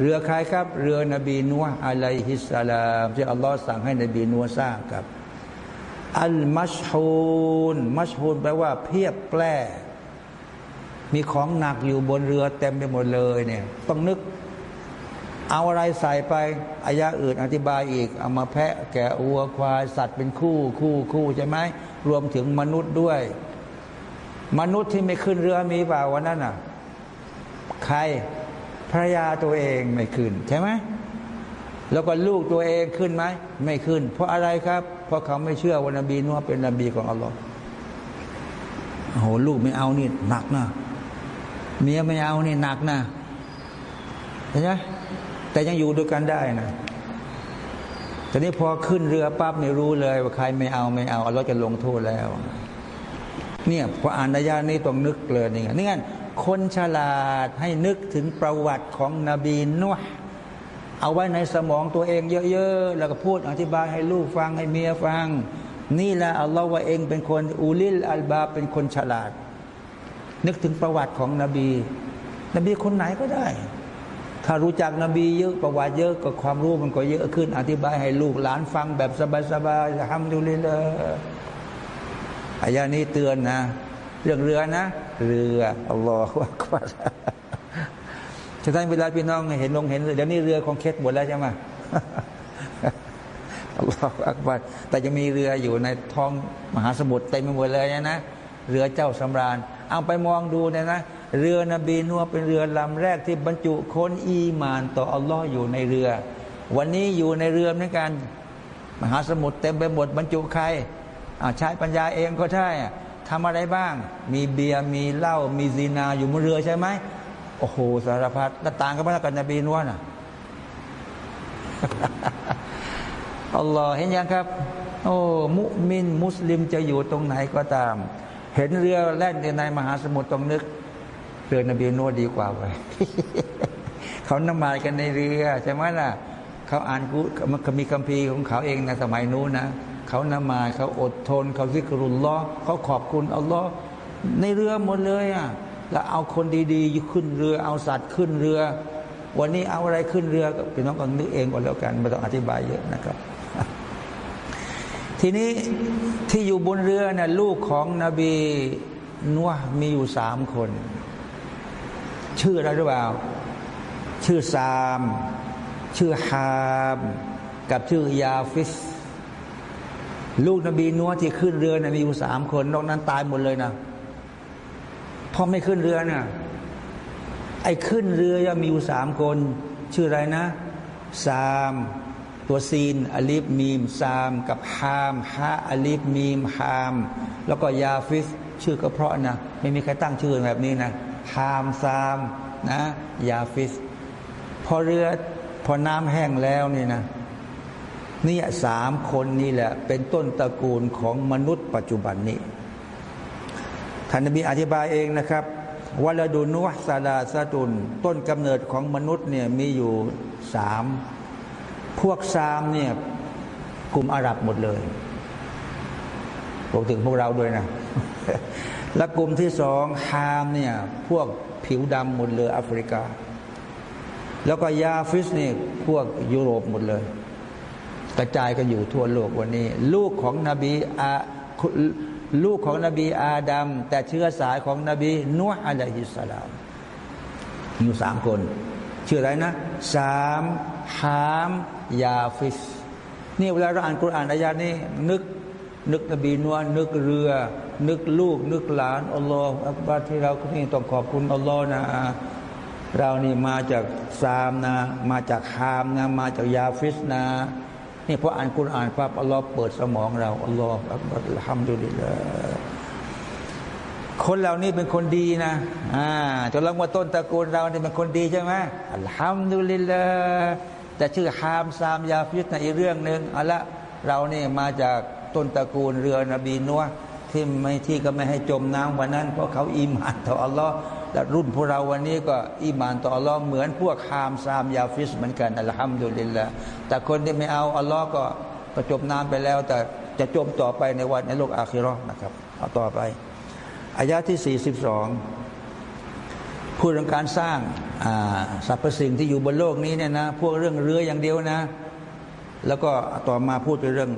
เรือใครครับ เรือนบีนัวอะลัยฮิสสลามที่อัลลอฮ์สั่งให้นบีนัวสร้างครับ อัลมัชฮูนมัชฮูนแปลว่าเพียบแปร่มีของหนักอยู่บนเรือเต็มไปหมดเลยเนี่ย ต้องนึก เอาอะไรใส่ไปอายะอื่นอธิบายอีก เอามาแพะแกะอัวควายสัตว์เป็นคู่คู่คู่ใช่ไหมรวมถึงมนุษย์ด้วย มนุษย์ที่ไม่ขึ้นเรือมีเปล่าวันนั้นอะ ใครภรรยาตัวเองไม่ขึ้น ใช่ไหมแล้วก็ลูกตัวเองขึ้นไหมไม่ขึ้น เพราะอะไรครับ เพราะเขาไม่เชื่อว่านบีนัวเป็นนบีของอัลลอฮ์โอ้โหลูกไม่เอานี่หนักนะเมียไม่เอานี่หนักนะเห็นไหมแต่ยังอยู่ด้วยกันได้นะแต่นี้พอขึ้นเรือปั๊บไม่รู้เลย ว่าใครไม่เอาไม่เอาอัลลอฮ์จะลงโทษแล้ว เนี่ยพออ่านนายานี้ต้องนึกเลยนี่ไงนี่ไง คนฉลาดให้นึกถึงประวัติของนบีนุ่เอาไว้ในสมองตัวเองเยอะๆ แล้วก็พูดอธิบายให้ลูกฟังให้เมียฟัง นี่แหละอัลลอฮ์ว่าเองเป็นคนอูลิลอัลบาเป็นคนฉลาด นึกถึงประวัติของนบี นบีคนไหนก็ได้ ถ้ารู้จักนบีเยอะประวัติเยอะก็ความรู้มันก็เยอะขึ้น อธิบายให้ลูกหลานฟังแบบสบายๆทำดูเลยเลยอายานี้เตือนนะ เรื่องเรือนะ เรืออัลลอฮฺว่ากว่าฉะนั้นเวลาพี่น้องเห็นลงเห็นเดี๋ยวนี้เรือของเคสหมดแล้วใช่ไหมอัลลอฮฺอักบัรแต่จะมีเรืออยู่ในท้องมหาสมุทรเต็มไปหมดเลยนะเรือเจ้าสำราญ เอาไปมองดูเนี่ยนะ เรือนบีนัวเป็นเรือลำแรกที่บรรจุคนอีมานต่ออัลลอฮ์อยู่ในเรือ วันนี้อยู่ในเรือเหมือนกัน มหาสมุทรเต็มไปหมดบรรจุใครใช้ปัญญาเองก็ใช่ ทำอะไรบ้าง มีเบียร์มีเหล้ามีซีนาอยู่บนเรือใช่ไหมโอ้โหสารพัดต่างกันมากกันนบีนัวน่ะอัลลอฮ์เห็นยังครับ โอ้มุมิน มุสลิมจะอยู่ตรงไหนก็ตาม เห็นเรือแล่นในมหาสมุทรตรงนึกเรือนบีนัวดีกว่าไปเขานมากันในเรือ ใช่ไหมล่ะ เขาอ่านกุมันมีคัมภีร์ของเขาเองในสมัยนู้นนะ เขานมาเขาอดทน เขาซิกรุลล้อเขาขอบคุณอัลลอฮ์ในเรือหมดเลยอะแล้วเอาคนดีๆขึ้นเรือ เอาสัตว์ขึ้นเรือ วันนี้เอาอะไรขึ้นเรือพี่น้องก็นึกเองก่อนแล้วกันไม่ต้องอธิบายเยอะนะครับ ทีนี้ที่อยู่บนเรือนะ่ะลูกของนบีนัวมีอยู่สามคน ชื่ออะไรหรือเปล่า ชื่อซาม ชื่อฮาม กับชื่อยาฟิส ลูกนบีนัวที่ขึ้นเรือนะมีอยู่สามคนนอกนั้นตายหมดเลยนะพอไม่ขึ้นเรือนะ่ะไอ้ขึ้นเรือยังมีอยู่สามคน ชื่ออะไรนะซามตัวซีนอลิฟมีมซาม กับฮามฮาอลิฟมีมฮาม แล้วก็ยาฟิสชื่อก็เพราะนะไม่มีใครตั้งชื่อแบบนี้นะฮามซามนะยาฟิส พอเรือพอน้ำแห้งแล้วนี่นะ นี่สามคนนี่แหละ เป็นต้นตระกูลของมนุษย์ปัจจุบันนี้ท่านนบีอธิบายเองนะครับولد نوح ثلاثة ต้นกำเนิดของมนุษย์เนี่ยมีอยู่สามพวกซามเนี่ยกลุ่มอาหรับหมดเลยบอกถึงพวกเราด้วยนะ และกลุ่มที่สองฮามเนี่ยพวกผิวดำหมดเลยแอฟริกา แล้วก็ยาฟิสเนี่ยพวกยุโรปหมดเลย กระจายกันอยู่ทั่วโลกวันนี้ ลูกของนบีอาลูกของนบีอาดัมแต่เชื้อสายของนบีนัวอะลัยฮิสสลามอยู่สามคน ชื่ออะไรนะสามฮามยาฟิสนี่เวลาเราอ่านกุรอานอายานี้นึกนึกนบีนัวนึกเรือ นึกลูก นึกหลานอัลลอฮฺอักบารที่เรานี่ต้องขอบคุณอัลลอฮ์นะ เรานี่มาจากซามนะ มาจากฮามนะ มาจากยาฟิสนะ นี่พออ่านกุรอานปั๊บอัลลอฮ์เปิดสมองเราอัลลอฮ์อัลลอฮ์ทำดูดีเลยคนเหล่านี้เป็นคนดีนะอ่าจะลองว่าต้นตระกูลเราเนี่ยเป็นคนดีใช่ไหมالحمد لله แต่ชื่อฮามซามยาฟิสในอีกเรื่องหนึ่งเอาละเราเนี่ยมาจากต้นตระกูลเรือนบีนูฮฺที่ไม่ที่ก็ไม่ให้จมน้ำวันนั้น เพราะเขาอีมานต่ออัลลอฮ์ และรุ่นพวกเราวันนี้ก็อิมานต่ออัลลอฮ์เหมือนพวกฮามซามยาฟิสเหมือนกันอัลฮัมดุลิลละแต่คนที่ไม่เอาอัลลอฮ์ก็ก็จมน้ำไปแล้ว แต่จะจมต่อไปในวันในโลกอาคิรอนะครับเอาต่อไปอายะที่ 42 พูดเรื่องการสร้างสรรพสิ่งที่อยู่บนโลกนี้เนี่ยนะพวกเรื่องเรืออย่างเดียวนะ แล้วก็ต่อมาพูดเรื่อง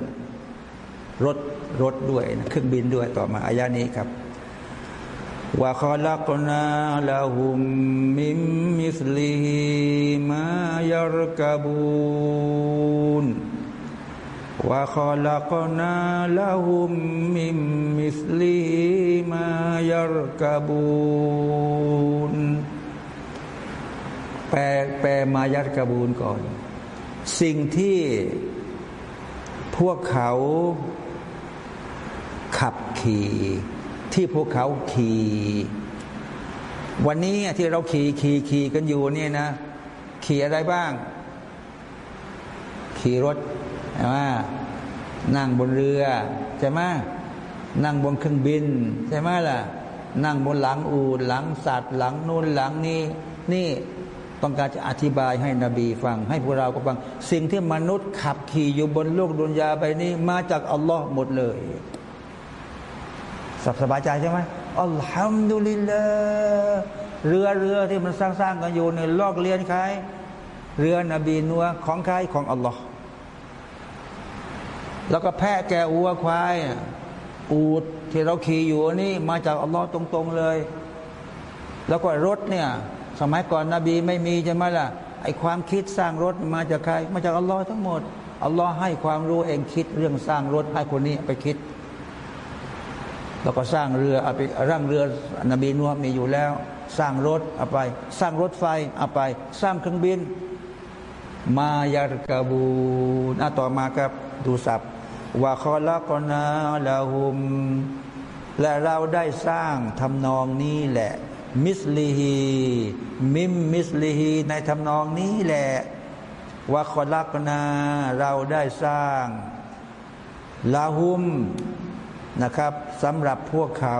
รถรถด้วยเครื่องบินด้วยต่อมาอายะนี้ครับ وخلقنا لهم من مثله ما يركبون وخلقنا لهم من مثله ما يركبون แปลแปล ما يركبون ก่อน สิ่งที่พวกเขาขับขี่ ที่พวกเขาขี่วันนี้ที่เราขี่ขี่ขี่กันอยู่เนี่ยนะ ขี่อะไรบ้าง ขี่รถใช่ไหมนั่งบนเรือใช่ไหมนั่งบนเครื่องบินใช่ไหมล่ะ นั่งบนหลังอูดหลังสัตว์ หลังนู่นหลังนี้ นี่ต้องการจะอธิบายให้นบีฟัง ให้พวกเราก็ฟัง สิ่งที่มนุษย์ขับขี่อยู่บนโลกดุนยาไปนี้ มาจากอัลลอฮ์หมดเลย สบายใจใช่ไหมอัลฮัมดุลิลละเรือเรือที่มันสร้างๆกันอยู่ในลอกเลียนใคร เรือนบีนัวของใครของอัลลอฮ์แล้วก็แพะแกวัวควายอูดที่เราขี่อยู่นี่มาจากอัลลอฮ์ตรงๆเลย แล้วก็รถเนี่ย สมัยก่อนนบีไม่มีใช่ไหมล่ะไอความคิดสร้างรถมาจากใคร มาจากอัลลอฮ์ทั้งหมดอัลลอฮ์ให้ความรู้เองคิดเรื่องสร้างรถให้คนนี้ไปคิด แล้วก็สร้างเรือเอาไปร่างเรือนบีนัวมีอยู่แล้ว สร้างรถเอาไป สร้างรถไฟเอาไป สร้างเครื่องบิน มายารกาบูนต่อมาครับดูสับว่าคอละกนาลาหุม และเราได้สร้างทำนองนี้แหละ مثله من مثله ในทำนองนี้แหละ وخلقنا เราได้สร้าง لهم นะครับ สำหรับพวกเขา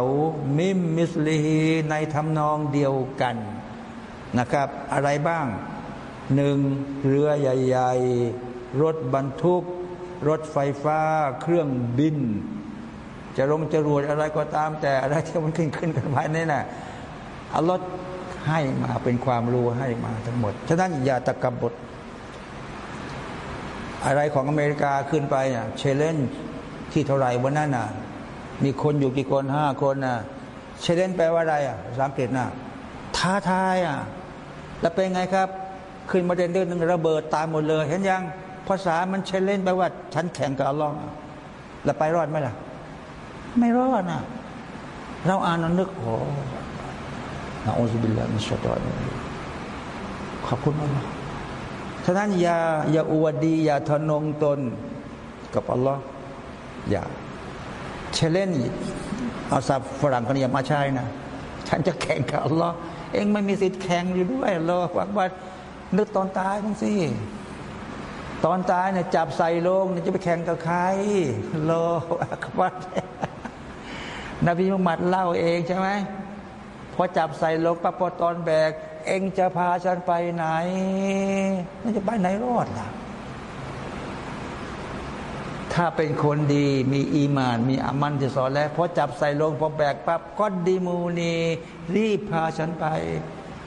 من مثله ในทำนองเดียวกันนะครับ อะไรบ้างหนึ่งเรือใหญ่ๆ รถบรรทุก รถไฟฟ้า เครื่องบิน จะลงจรวดอะไรก็ตาม แต่อะไรที่มันขึ้นขึ้นกันไปนี่นะอัลลอฮ์ให้มาเป็นความรู้ให้มาทั้งหมด ฉะนั้นอย่าตะกบดอะไรของอเมริกาขึ้นไปอะเชลเลนที่เท่าไหร่วันนั้นน่ะ มีคนอยู่กี่คนห้าคนน่ะเชลเลนแปลว่าอะไรอะสังเกตนะท้าทายอะแล้วเป็นไงครับ ขึ้นมาเดินเดินหนึ่งระเบิดตายหมดเลย เห็นยัง ภาษามัน challenge แปลว่า ฉันแข่งกับอัลลอฮ์แล้วไปรอดไหมล่ะ ไม่รอดนะเราอ่านนึกโอ้ نعوذ بالله من الشيطان ขอบคุณอัลลอฮ์ฉะนั้นอย่าอย่าอวดดี อย่าทนงตนกับอัลลอฮ์อย่า challenge เอาศัพท์ฝรั่งคนนี้มาใช้นะฉันจะแข่งกับอัลลอฮ์เองไม่มีสิทธิ์แข่งอยู่ด้วยรอวักว่านึกตอนตายมั้งสิตอนตายเนี่ยจับใส่โลงเนี่ยจะไปแข่งกับใครรออักบัดนบีมุฮัมมัดเล่าเองใช่ไหมพอจับใส่โลงปั๊บพอตอนแบก เองจะพาฉันไปไหนมันจะไปไหนรอดล่ะ ถ้าเป็นคนดีมีอีมาน มีอามันที่สอนแล้วพอจับใส่ลงพอแบกปั๊บก็ดีมูนีรีบพาฉันไป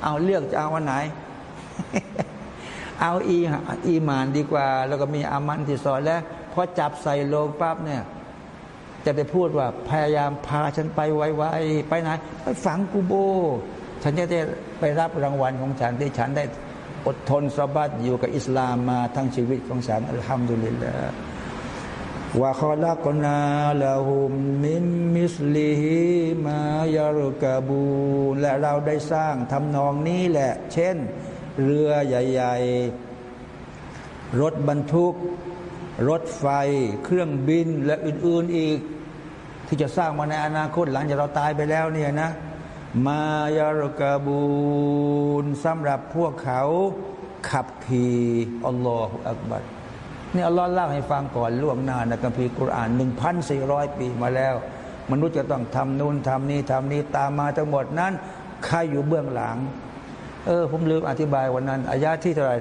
เอาเลือกจะเอาวันไหน เอาอีอีมานดีกว่า แล้วก็มีอามันที่สอนแล้วพอจับใส่ลงปั๊บเนี่ย จะไปพูดว่าพยายามพาฉันไปไวๆไปไหนไปฝังกูโบ ฉันจะได้ไปรับรางวัลของฉันที่ฉันได้อดทนสบัดอยู่กับอิสลามมาทั้งชีวิตของฉันอัลฮัมดุลิลลาห์ وخلقنا لهم من مثله ما يركبون และเราได้สร้างทำนองนี้แหละ เช่น เรือใหญ่ๆ รถบรรทุก รถไฟ เครื่องบินและอื่นๆอีก ที่จะสร้างมาในอนาคตหลังจากเราตายไปแล้วเนี่ยนะ ما يركبون สำหรับพวกเขาขับขี่อัลลอฮฺอักบัร นี่อัลลอฮ์เล่าให้ฟังก่อนล่วงหน้าในคัมภีร์กุรอานหนึ่งพันสี่ร้อยปีมาแล้ว มนุษย์จะต้องทำนู่นทำนี่ทำนี้ตามมาทั้งหมดนั้น ใครอยู่เบื้องหลัง เออ ผมลืมอธิบายวันนั้นอายาที่เท่าไหร่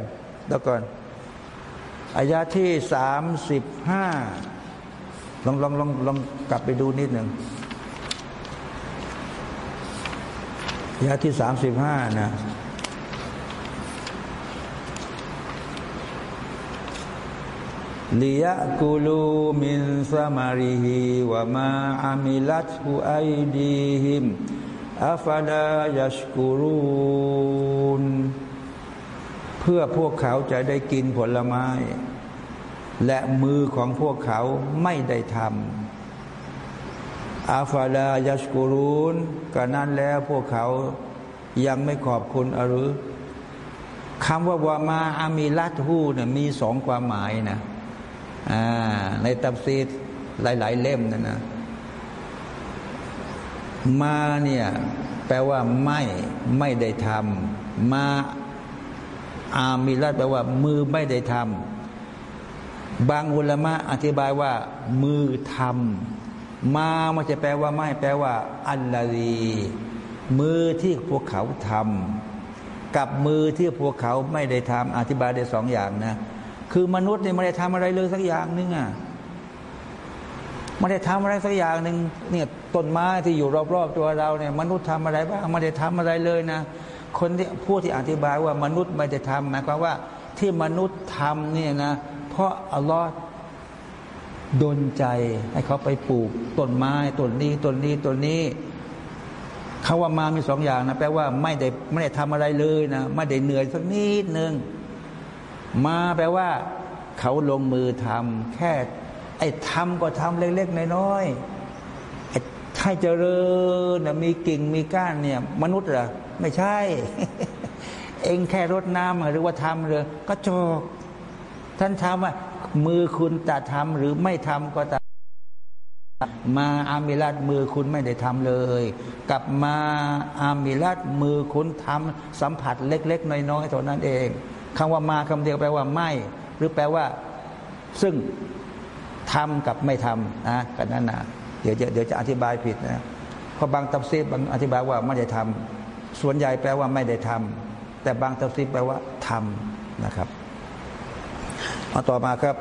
เดี๋ยวก่อนอายาที่สามสิบห้าลองลองลองลองกลับไปดูนิดหนึ่งอายาที่สามสิบห้านะ ลียะกูลูมินสมาริฮิวะมาอามิลัตฮุไอดีฮิมอัฟดายัชกูรูนเพื่อพวกเขาจะได้กินผลไม้ และมือของพวกเขาไม่ได้ทำอาฟาลายัชกูรูนก็นั้นแล้วพวกเขายังไม่ขอบคุณหรือคำว่าวามาอามิลัตฮูเนี่ยมีสองความหมายนะ ในตับซีดหลาย ๆ เล่มนะนะมาเนี่ยแปลว่าไม่ไม่ได้ทำมาอามีรัตแปลว่า มือไม่ได้ทำบางอุลามะอธิบายว่า มือทำมามันจะแปลว่าไม่ แปลว่า อัลลลีมือที่พวกเขาทำกับมือที่พวกเขาไม่ได้ทำอธิบายได้สองอย่างนะ คือมนุษย์เนี่ยไม่ได้ทำอะไรเลยสักอย่างหนึ่งอะไม่ได้ทำอะไรสักอย่างหนึ่งเนี่ยต้นไม้ที่อยู่รอบๆตัวเราเนี่ย มนุษย์ทำอะไรบ้างไม่ได้ทำอะไรเลยนะ คนที่ผู้ที่อธิบายว่ามนุษย์ไม่ได้ทำหมายความว่าที่มนุษย์ทำเนี่ยนะ เพราะอัลลอฮ์ดนใจให้เขาไปปลูกต้นไม้ต้นนี้ต้นนี้ต้นนี้เขาว่ามามีสองอย่างนะแปลว่าไม่ได้ไม่ได้ทำอะไรเลยนะไม่ได้เหนื่อยสักนิดหนึ่ง มาแปลว่า เขาลงมือทำแค่ ไอ้ทำก็ทำเล็ก ๆ น้อยๆไอ้ให้เจริญมีกิ่งมีก้านเนี่ย มนุษย์เหรอไม่ใช่ เองแค่รดน้ำหรือว่าทำเลยก็จบท่านถามว่า มือคุณจะทำหรือไม่ทำก็ตามมาอามิลัดมือคุณไม่ได้ทำเลย กับมาอามิลัดมือคุณทำสัมผัสเล็ก ๆ น้อยๆเท่านั้นเอง คำว่ามาคำเดียวแปลว่าไม่ หรือแปลว่าซึ่งทำกับไม่ทำนะกันนั่นนะเดี๋ยวจะเดี๋ยวจะอธิบายผิดนะเพราะบางตับซีบางอธิบายว่าไม่ได้ทำส่วนใหญ่แปลว่าไม่ได้ทำแต่บางตับซีบแปลว่าทำนะครับเอาต่อมาครับ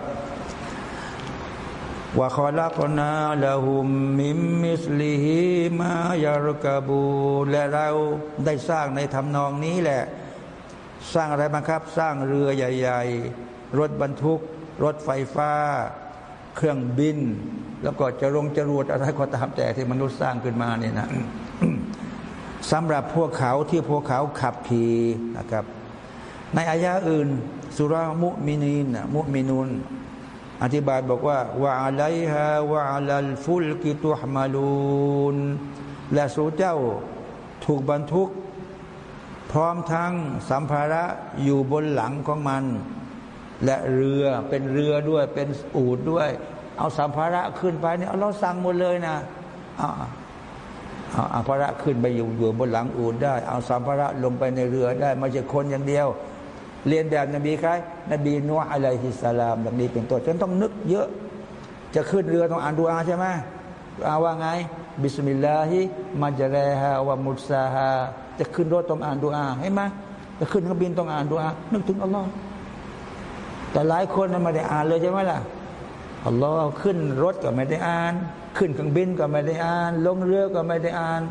ว่าขอลักนาละหุมมิมมิสลิฮิมายารกบูและเราได้สร้างในทำนองนี้แหละ สร้างอะไรบ้างครับ สร้างเรือใหญ่ ๆ รถบรรทุก รถไฟฟ้า เครื่องบิน แล้วก็จะลงจรวดอะไรก็ตามแต่ที่มนุษย์สร้างขึ้นมาเนี่ยนะสำหรับพวกเขาที่พวกเขาขับขี่นะครับ ในอายะอื่นสุรามุมินีนมุมินุนอธิบายบอกว่าวะอะไลฮาวะอะลัลฟุลกิตุฮมาลูนและสู่เจ้าถูกบรรทุก พร้อมทั้งสัมภาระอยู่บนหลังของมัน และเรือเป็นเรือด้วยเป็นอูดด้วย เอาสัมภาระขึ้นไปเนี่ยเราสั่งหมดเลยนะเอาเอาสัมภาระขึ้นไปอยู่อยู่บนหลังอูดได้ เอาสัมภาระลงไปในเรือได้ไม่ใช่คนอย่างเดียว เรียนแบบนบีใครนบีนัวอะลัยฮิสลามแบบนี้เป็นต้นจนต้องนึกเยอะ จะขึ้นเรือต้องอ่านดูอาใช่ไหมอาว่าไง بسم الله مجراها ومرساها จะขึ้นรถต้องอ่านดูอาเห็นไหมจะขึ้นเครื่องบินต้องอ่านดูอานึกถึงอัลลอฮ์แต่หลายคนไม่ได้อ่านเลยใช่ไหมล่ะอัลลอฮ์ขึ้นรถก็ไม่ได้อ่าน ขึ้นเครื่องบินก็ไม่ได้อ่าน ลงเรือก็ไม่ได้อ่าน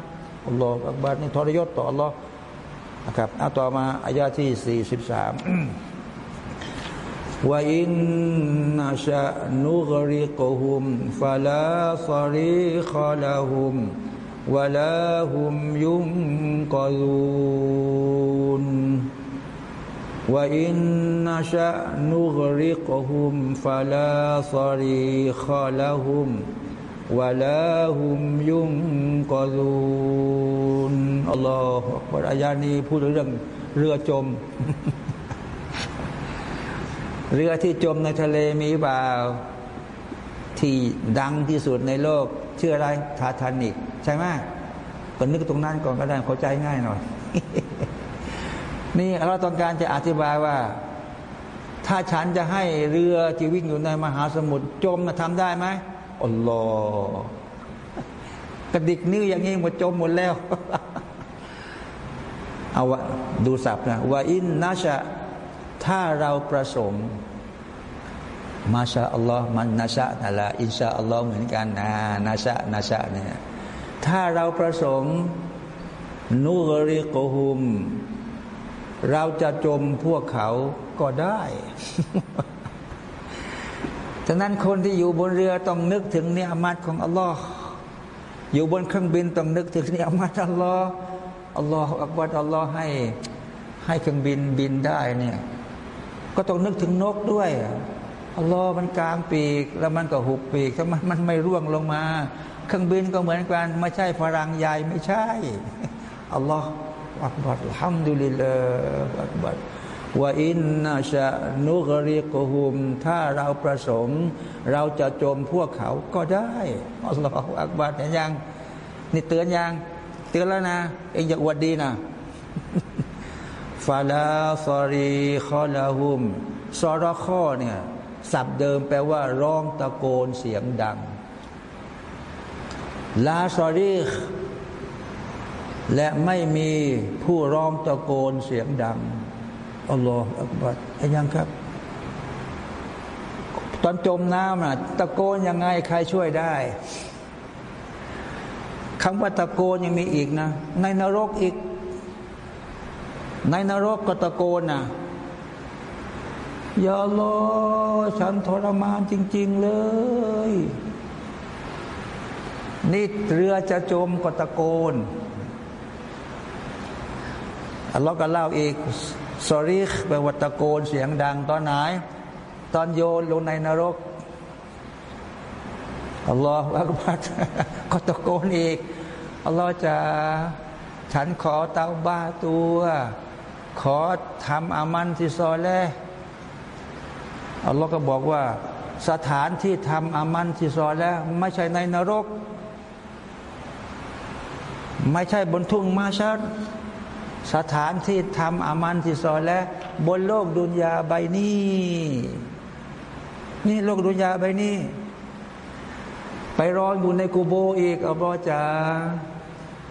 الله أكبر นี่ทรยศต่ออัลลอฮ์นะครับเอาต่อมาอายาที่สี่สิบสาม وإنนัชนุกริกหุมฟาลาซาริคาลาหุมวะลาหุมยุงกอลูนว่าอินนัชนุกริกหุมฟาลาซาริคาลาหุมวะลาหุมยุงกอลูนอัลลอฮฺอายานี้พูดเรื่องเรือจม เรือที่จมในทะเลมีเปล่าที่ดังที่สุดในโลกชื่ออะไรทาทานิกใช่ไหมก็นึกตรงนั้นก่อนก็ได้เข้าใจง่ายหน่อย นี่เราต้องการจะอธิบายว่า ถ้าฉันจะให้เรือที่วิ่งอยู่ในมหาสมุทรจมมาทำได้ไหมอัลลอฮ์กระดิกนิ้วอย่างนี้หมดจมหมดแล้วเอาวะดูสับนะว่าอินนาชะถ้าเราประสงค์ มาชาอัลลอฮ์มันนาชะนั่นแหละอินชาอัลลอฮ์เหมือนกันนะนาชะนาชะเนี่ยถ้าเราประสงค์นูริโกฮุม เราจะจมพวกเขาก็ได้ฉะนั้นคนที่อยู่บนเรือต้องนึกถึงเนื้อมัดของอัลลอฮ์อยู่บนเครื่องบินต้องนึกถึงเนื้อมัดอัลลอฮ์อัลลอฮ์อักบัดอัลลอฮ์ให้ให้เครื่องบินบินได้เนี่ย ก็ต้องนึกถึงนกด้วย อัลลอฮ์มันกลางปีก แล้วมันก็หุบปีกถ้ามันมันไม่ร่วงลงมา เครื่องบินก็เหมือนกันไม่ใช่พลังใหญ่ไม่ใช่อัลลอฮ์อักบัดฮัมดุลิลลาห์อักบัดว่าอินนาชะนุกริกหุม ถ้าเราประสงค์ เราจะโจมพวกเขาก็ได้อัลลอฮฺอักบัดเห็นยังนี่เตือนยังเตือนแล้วนะ เองอย่าอวดดีนะฟาลาซอรีคอลาหุมซอรข้อเนี่ย สับเดิมแปลว่า ร้องตะโกนเสียงดัง ลาซอรีและไม่มีผู้ร้องตะโกนเสียงดังอัลลอฮฺอักบัดเห็นยังครับ ตอนจมน้ำน่ะตะโกนยังไงใครช่วยได้คำว่าตะโกนยังมีอีกนะ ในนรกอีก ในนรกก็ตะโกนนะ ย่าลอฉันทรมานจริง ๆเลย นี่เรือจะจมก็ตะโกนอัลลอฮ์ก็เล่าอีกสอรีแปลว่าตะโกนเสียงดังตอนไหน ตอนโยนลงในนรกอัลลอฮฺอักบัดก็ตะโกนอีกอัลลอฮฺจะฉันขอเตาบ้าตัว ขอทำอามันที่ซอแล อัลลอฮฺก็บอกว่า สถานที่ทำอามันที่ซอแล้ว ไม่ใช่ในนรก ไม่ใช่บนทุ่งมาชัดสถานที่ทำอามันที่ซอและบนโลกดุนยาใบนี้ นี่โลกดุนยาใบนี้ ไปรออยู่ในกูโบอีกอัลลอฮ์จะ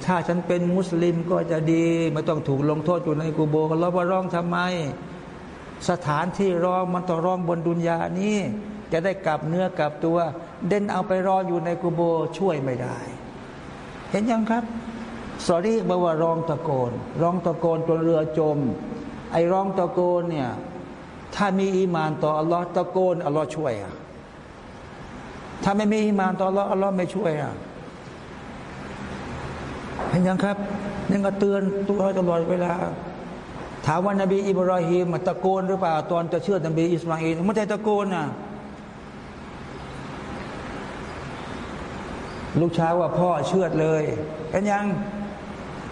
ถ้าฉันเป็นมุสลิมก็จะดี ไม่ต้องถูกลงโทษอยู่ในกูโบเราว่าร้องทำไม สถานที่รองมันต้องร้องบนดุนยานี้ จะได้กลับเนื้อกลับตัว เด่นเอาไปรออยู่ในกูโบช่วยไม่ได้ เห็นยังครับصريخ แปลว่าร้องตะโกน ร้องตะโกนจนเรือจม ไอ้ร้องตะโกนเนี่ยถ้ามีอีมานต่ออัลลอฮ์ตะโกนอัลลอฮ์ช่วยอะถ้าไม่มีอีมานต่ออัลลอฮ์อัลลอฮ์ไม่ช่วยอะเห็นยังครับนี่ก็เตือนตัวตลอดเวลา ถามว่านบีอิบราฮิมตะโกนหรือเปล่าตอนจะเชือดนบีอิสมาอิลไม่ใช่ตะโกนนะลูกชายว่าพ่อเชื่อเลยเห็นยัง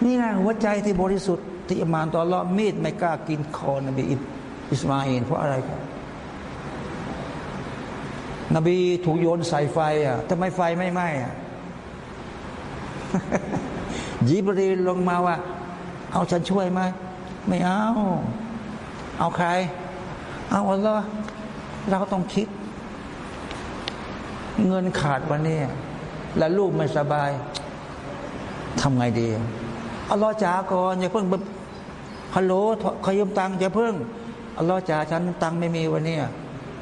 นี่นะหัวใจที่บริสุทธิ์ที่อมานต่อรอมีดไม่กล้ากินคอนบีอิสมาอินเพราะอะไรครับ นบีถูกโยนใส่ไฟอะทำไมไฟไม่ไหม้อะยิบรีลงมาว่า เอาฉันช่วยไหม ไม่เอา เอาใคร เอาอัลลอฮ์เราต้องคิด เงินขาดวันนี้แล้วลูกไม่สบายทำไงดีอัลลอฮ์จ๋าก่อนอย่าเพิ่งฮัลโหลขยืมตังค์อย่าเพิ่งอัลลอฮ์จ๋าฉันตังค์ไม่มีวันนี้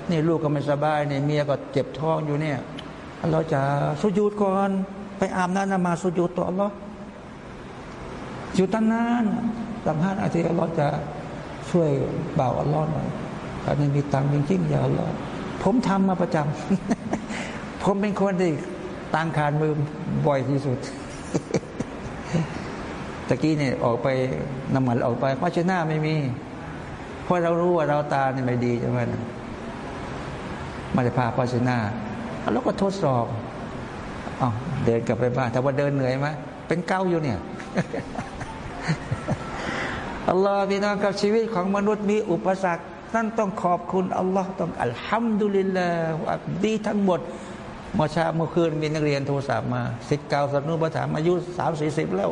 นี่ลูกก็ไม่สบายเนี่ยเมียก็เจ็บท้องอยู่เนี่ยอัลลอฮ์จ๋าสุญูดก่อน ไปอาบน้ำนมาสุญูดต่ออัลลอฮ์อยู่ตั้งนาน สัมภาษณ์อาทิตย์อัลลอฮ์จะช่วยเบาอัลลอฮ์หน่อยถ้าไม่มีตังค์จริงๆอย่าอัลลอฮ์ผมทำมาประจำผมเป็นคนที่ตังขาดมือบ่อยที่สุดตะกี้เนี่ยออกไปน้ำมันออกไปภาชนะไม่มี เพราะเรารู้ว่าเราตาเนี่ยไม่ดีใช่ไหมมาจะพาภาชนะแล้วก็ทดสอบอ๋อเดินกลับไปบ้านแต่ว่าเดินเหนื่อยไหมเป็นเก้าอยู่เนี่ย อัลลอฮ์พี่น้องกับชีวิตของมนุษย์มีอุปสรรคนั่นต้องขอบคุณอัลลอฮ์ต้องอัลฮัมดุลิลลาห์ดีทั้งหมดเมื่อเช้าเมื่อคืนมีนักเรียนโทรศัพท์มาสิทธิ์เก่าสนุปถามอายุสามสี่สิบแล้ว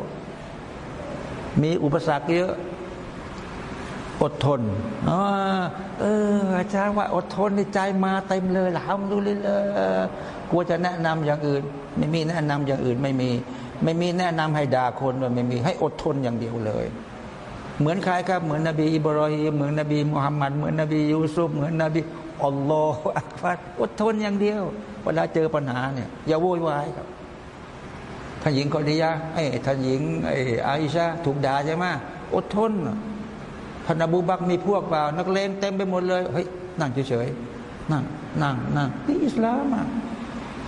มีอุปสรรคเยอะ อดทนอเอออาจารย์ว่าอดทนในใจมาเต็มเลยหลามดูเลยเลยกลัวจะแนะนำอย่างอื่น ไม่มีแนะนำอย่างอื่นไม่มี ไม่มีแนะนำให้ด่าคนไม่มี ให้อดทนอย่างเดียวเลย เหมือนใครครับ เหมือนนบีอิบรอฮีเหมือนนบีมุฮัมมัดเหมือนนบียูซุฟเหมือนนบีอัลลอฮฺอักบัดอดทนอย่างเดียว เวลาเจอปัญหาเนี่ยอย่าโวยวายครับท่านหญิงคนนี้ยะไอ้ท่านหญิงไอ้อาอิชาถูกด่าใช่ไหมอดทนท่านอบูบักมีพวกเปล่า นักเลงเต็มไปหมดเลยเฮ้ยนั่งเฉยๆนั่งนั่งนั่งนี่อิสลามอะ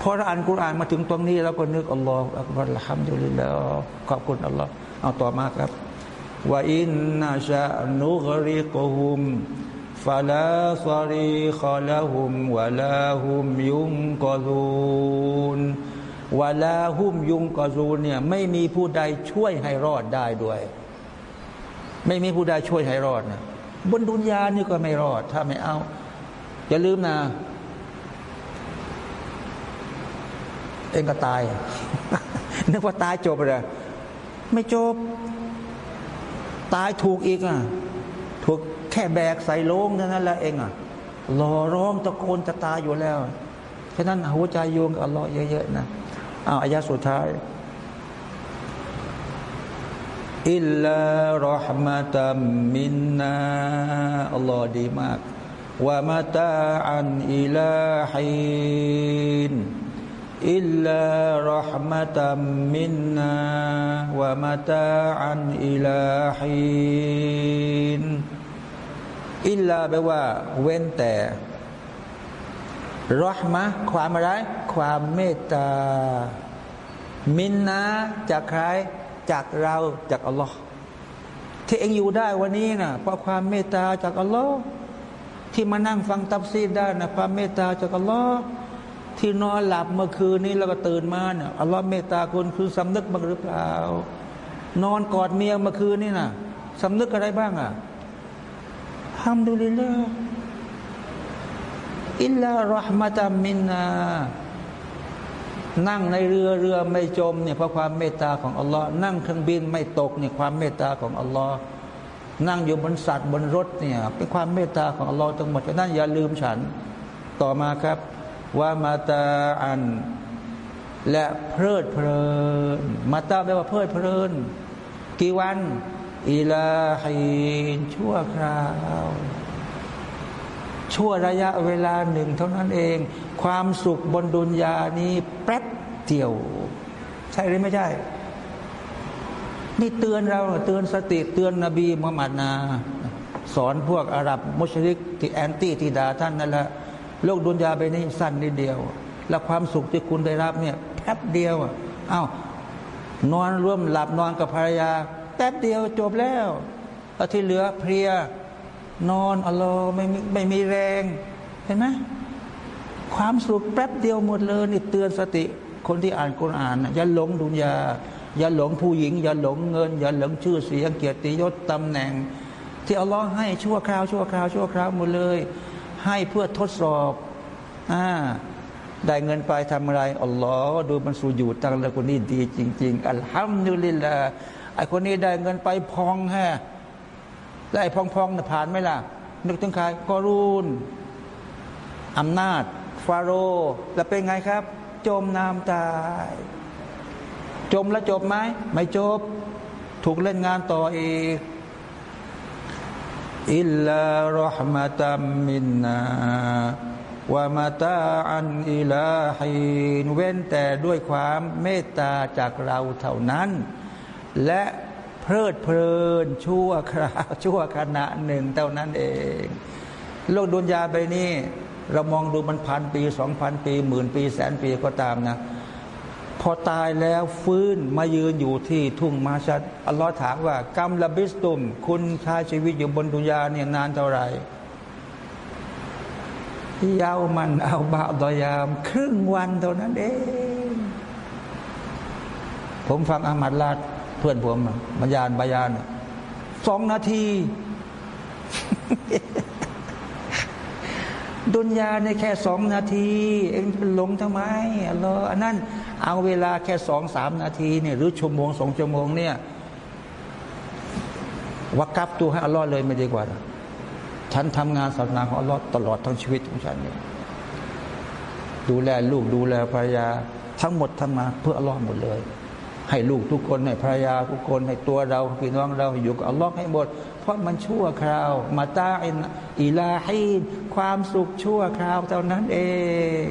พอเราอ่านกุรอานมาถึงตรงนี้เราก็นึกอัลลอฮฺอักบารละฮัมดุลิลลาห์ขอบคุณอัลลอฮ์เอาต่อมาครับ ว่าอินนาชานุกริกฮุมฟาลาซารีขละหุมวะลาหุมยุงกอลูนวาลาหุมยุงกอรูเนี่ยไม่มีผู้ใดช่วยให้รอดได้ด้วย ไม่มีผู้ใดช่วยให้รอดนะบนดุนยานี่ก็ไม่รอด ถ้าไม่เอา อย่าลืมนะ เองก็ตาย นึกว่าตายจบเลยไม่จบ ตายถูกอีกอะถูกแค่แบกใส่โลงเท่านั้นแหละเองอะรอร้องตะโกนจะตายอยู่แล้วฉะนั้นหัวใจโยงกับอัลลอฮ์เยอะๆนะอาอายะสุดท้ายอิลลารอห์มะตัมمنا อัลลอฮ์ดีมาก ومتاعا إلى حين إلا رحمة منا ومتاعا إلى حين إلا แปลว่า เว้นแต่رحمة ความอะไร ความเมตตา مناจากใครจากเราจากอัลลอฮ์ที่เองอยู่ได้วันนี้นะเพราะความเมตตาจากอัลลอฮ์ที่มานั่งฟังตับซีดได้นะความเมตตาจากอัลลอฮ์ ที่นอนหลับเมื่อคืนนี้แล้วก็ตื่นมาเนี่ยอัลลอฮ์เมตตาคุณคือสำนึกบ้างหรือเปล่า นอนกอดเมียเมื่อคืนนี่นะสำนึกอะไรบ้างอะทำดูลิลละอิลลารหมะตามินนานั่งในเรือเรือไม่จมเนี่ยเพราะความเมตตาของอัลลอฮ์นั่งเครื่องบินไม่ตกเนี่ยความเมตตาของอัลลอฮ์นั่งอยู่บนสัตว์บนรถเนี่ยเป็นความเมตตาของอัลลอฮ์ทั้งหมดฉะนั้นอย่าลืมฉันต่อมาครับ ว่ามาตาอัน และเพลิดเพลิน มาตาแปลว่าเพลิดเพลิน กี่วันอิลาฮินชั่วคราว ชั่วระยะเวลาหนึ่งเท่านั้นเอง ความสุขบนดุนยานี้แป๊บเดียว ใช่หรือไม่ใช่ นี่เตือนเราเตือนสติเตือนนบีมุฮัมมัดนา สอนพวกอาหรับมุชริกที่แอนตี้ที่ด่าท่านนั่นแหละ โลกดุนยาไปนี้สั้นนิดเดียว แล้วความสุขที่คุณได้รับเนี่ยแป๊บเดียวอ้าวนอนร่วมหลับนอนกับภรรยาแป๊บเดียวจบแล้วแล้วที่เหลือเพลียนอนอัลลอฮ์ไม่ไม่มีแรง เห็นไหมความสุขแป๊บเดียวหมดเลยนี่เตือนสติคนที่อ่านกุรอานอย่าหลงดุนยา อย่าหลงผู้หญิง อย่าหลงเงิน อย่าหลงชื่อเสียงเกียรติยศตำแหน่ง ที่อัลลอฮ์ให้ชั่วคราวชั่วคราวชั่วคราวหมดเลย ให้เพื่อทดสอบอ่าได้เงินไปทำอะไรอัลลอฮ์ดูมันสูญูตั้งแล้วคนนี้ดีจริง ๆ อัลฮัมดุลิลลาไอคนนี้ได้เงินไปพองแฮแล้วไอ้พองๆน่ะผ่านไหมล่ะ นึกถึงใครกอรูนอำนาจ ฟาโรห์แล้วเป็นไงครับ จมน้ำตาย จมแล้วจบไหมไม่จบ ถูกเล่นงานต่ออีก อิลลารหมะตัมมินนาวามาตาอันอิลาฮีนเว้นแต่ด้วยความเมตตาจากเราเท่านั้น และเพลิดเพลินชั่วคราวชั่วขณะหนึ่งเท่านั้นเอง โลกดุนยาใบนี้เรามองดูมันพันปีสองพันปีหมื่นปีแสนปีก็ตามนะ พอตายแล้วฟื้นมายืนอยู่ที่ทุ่งมาชัดอัลลอฮ์ถามว่ากัมลบิสตุม คุณใช้ชีวิตอยู่บนดุนยาเนี่ยนานเท่าไหร่ยาวมันเอาบาดอยาม ครึ่งวันเท่านั้นเอง ผมฟังอามัดลาดเพื่อนผมบรรยานบายานสองนาที ดุนยาในแค่สองนาที เองหลงทำไมอัลลอฮ์อันนั้น เอาเวลาแค่สองสามนาทีเนี่ยหรือชั่วโมงสองชั่วโมงเนี่ยวักกับตัวให้อัลลอฮ์เลยไม่ดีกว่า ฉันทำงานศาสนาของอัลลอฮ์ตลอดทั้งชีวิตของฉันเนี่ยดูแลลูกดูแลภรรยาทั้งหมดทำมาเพื่ออัลลอฮ์หมดเลย ให้ลูกทุกคนให้ภรรยาทุกคนให้ตัวเราพี่น้องเราอยู่กับอัลลอฮ์ให้หมด เพราะมันชั่วคราว มาตาอินอิลาฮีความสุขชั่วคราวเท่านั้นเอง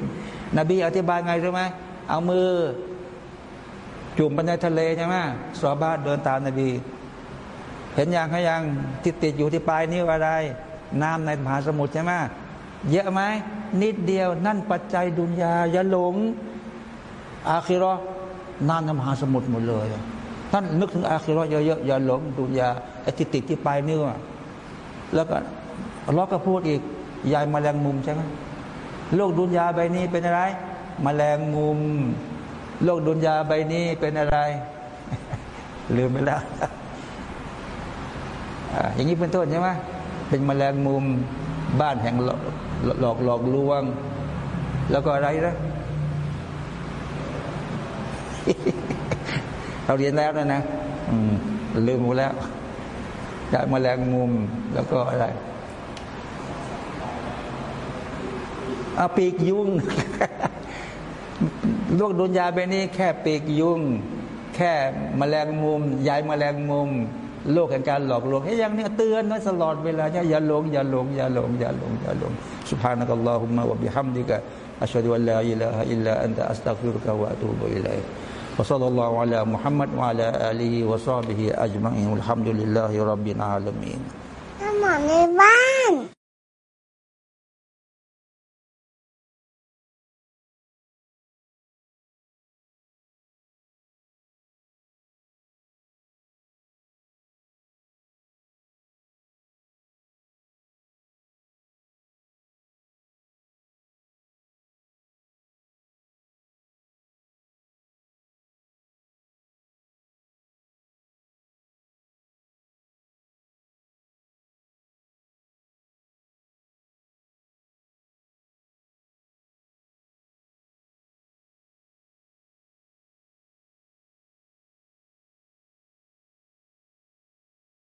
นบีอธิบายไงรู้ไหม เอามือ จุ่มไปในทะเลใช่ไหมสอบาเดินตามนบี เห็นอย่างเขายังติดติดอยู่ที่ปลายนิ้วอะไร น้ำในมหาสมุทรใช่ไหมเยอะไหมนิดเดียวนั่นปัจจัยดุนยาอย่าหลง อาคิรอน้ำในมหาสมุทรหมดเลยท่านนึกถึงอาคิรอเยอะๆอย่าหลงดุนยาไอ้ติดติดที่ปลายนิ้วแล้วก็ล็อกก็พูดอีกยายมาแมลงมุมใช่ไหมโลกดุนยาใบนี้เป็นอะไร มแมลงมุม โลกดุนยาใบนี้เป็นอะไร ลืมไปแล้วอย่างนี้เป็นต้นใช่ไหมเป็นมแมลงมุมบ้านแห่งหลอกหลอกลวง แล้วก็อะไรนะเราเรียนแล้วนะนะลืมหมดแล้วจากมแมลงมุมแล้วก็อะไรอาปีกยุง โลกดุนยาเบนี้ แค่ปีกยุง แค่มแมลงมุมใยแมลงมุม โลกแห่งการหลอกลวงไอ้ยังนี้เตือนนะตลอดเวลาอย่าหลงอย่าหลงอย่าหลงอย่าหลงอย่าหลง سبحانك اللهم وبحمدك أشهد أن لا إله إلا أنت أستغفرك وأتوب إليك وصلى الله على محمد وعلى آله وصحبه أجمعين والحمد لله رب العالمين หมอในบ้าน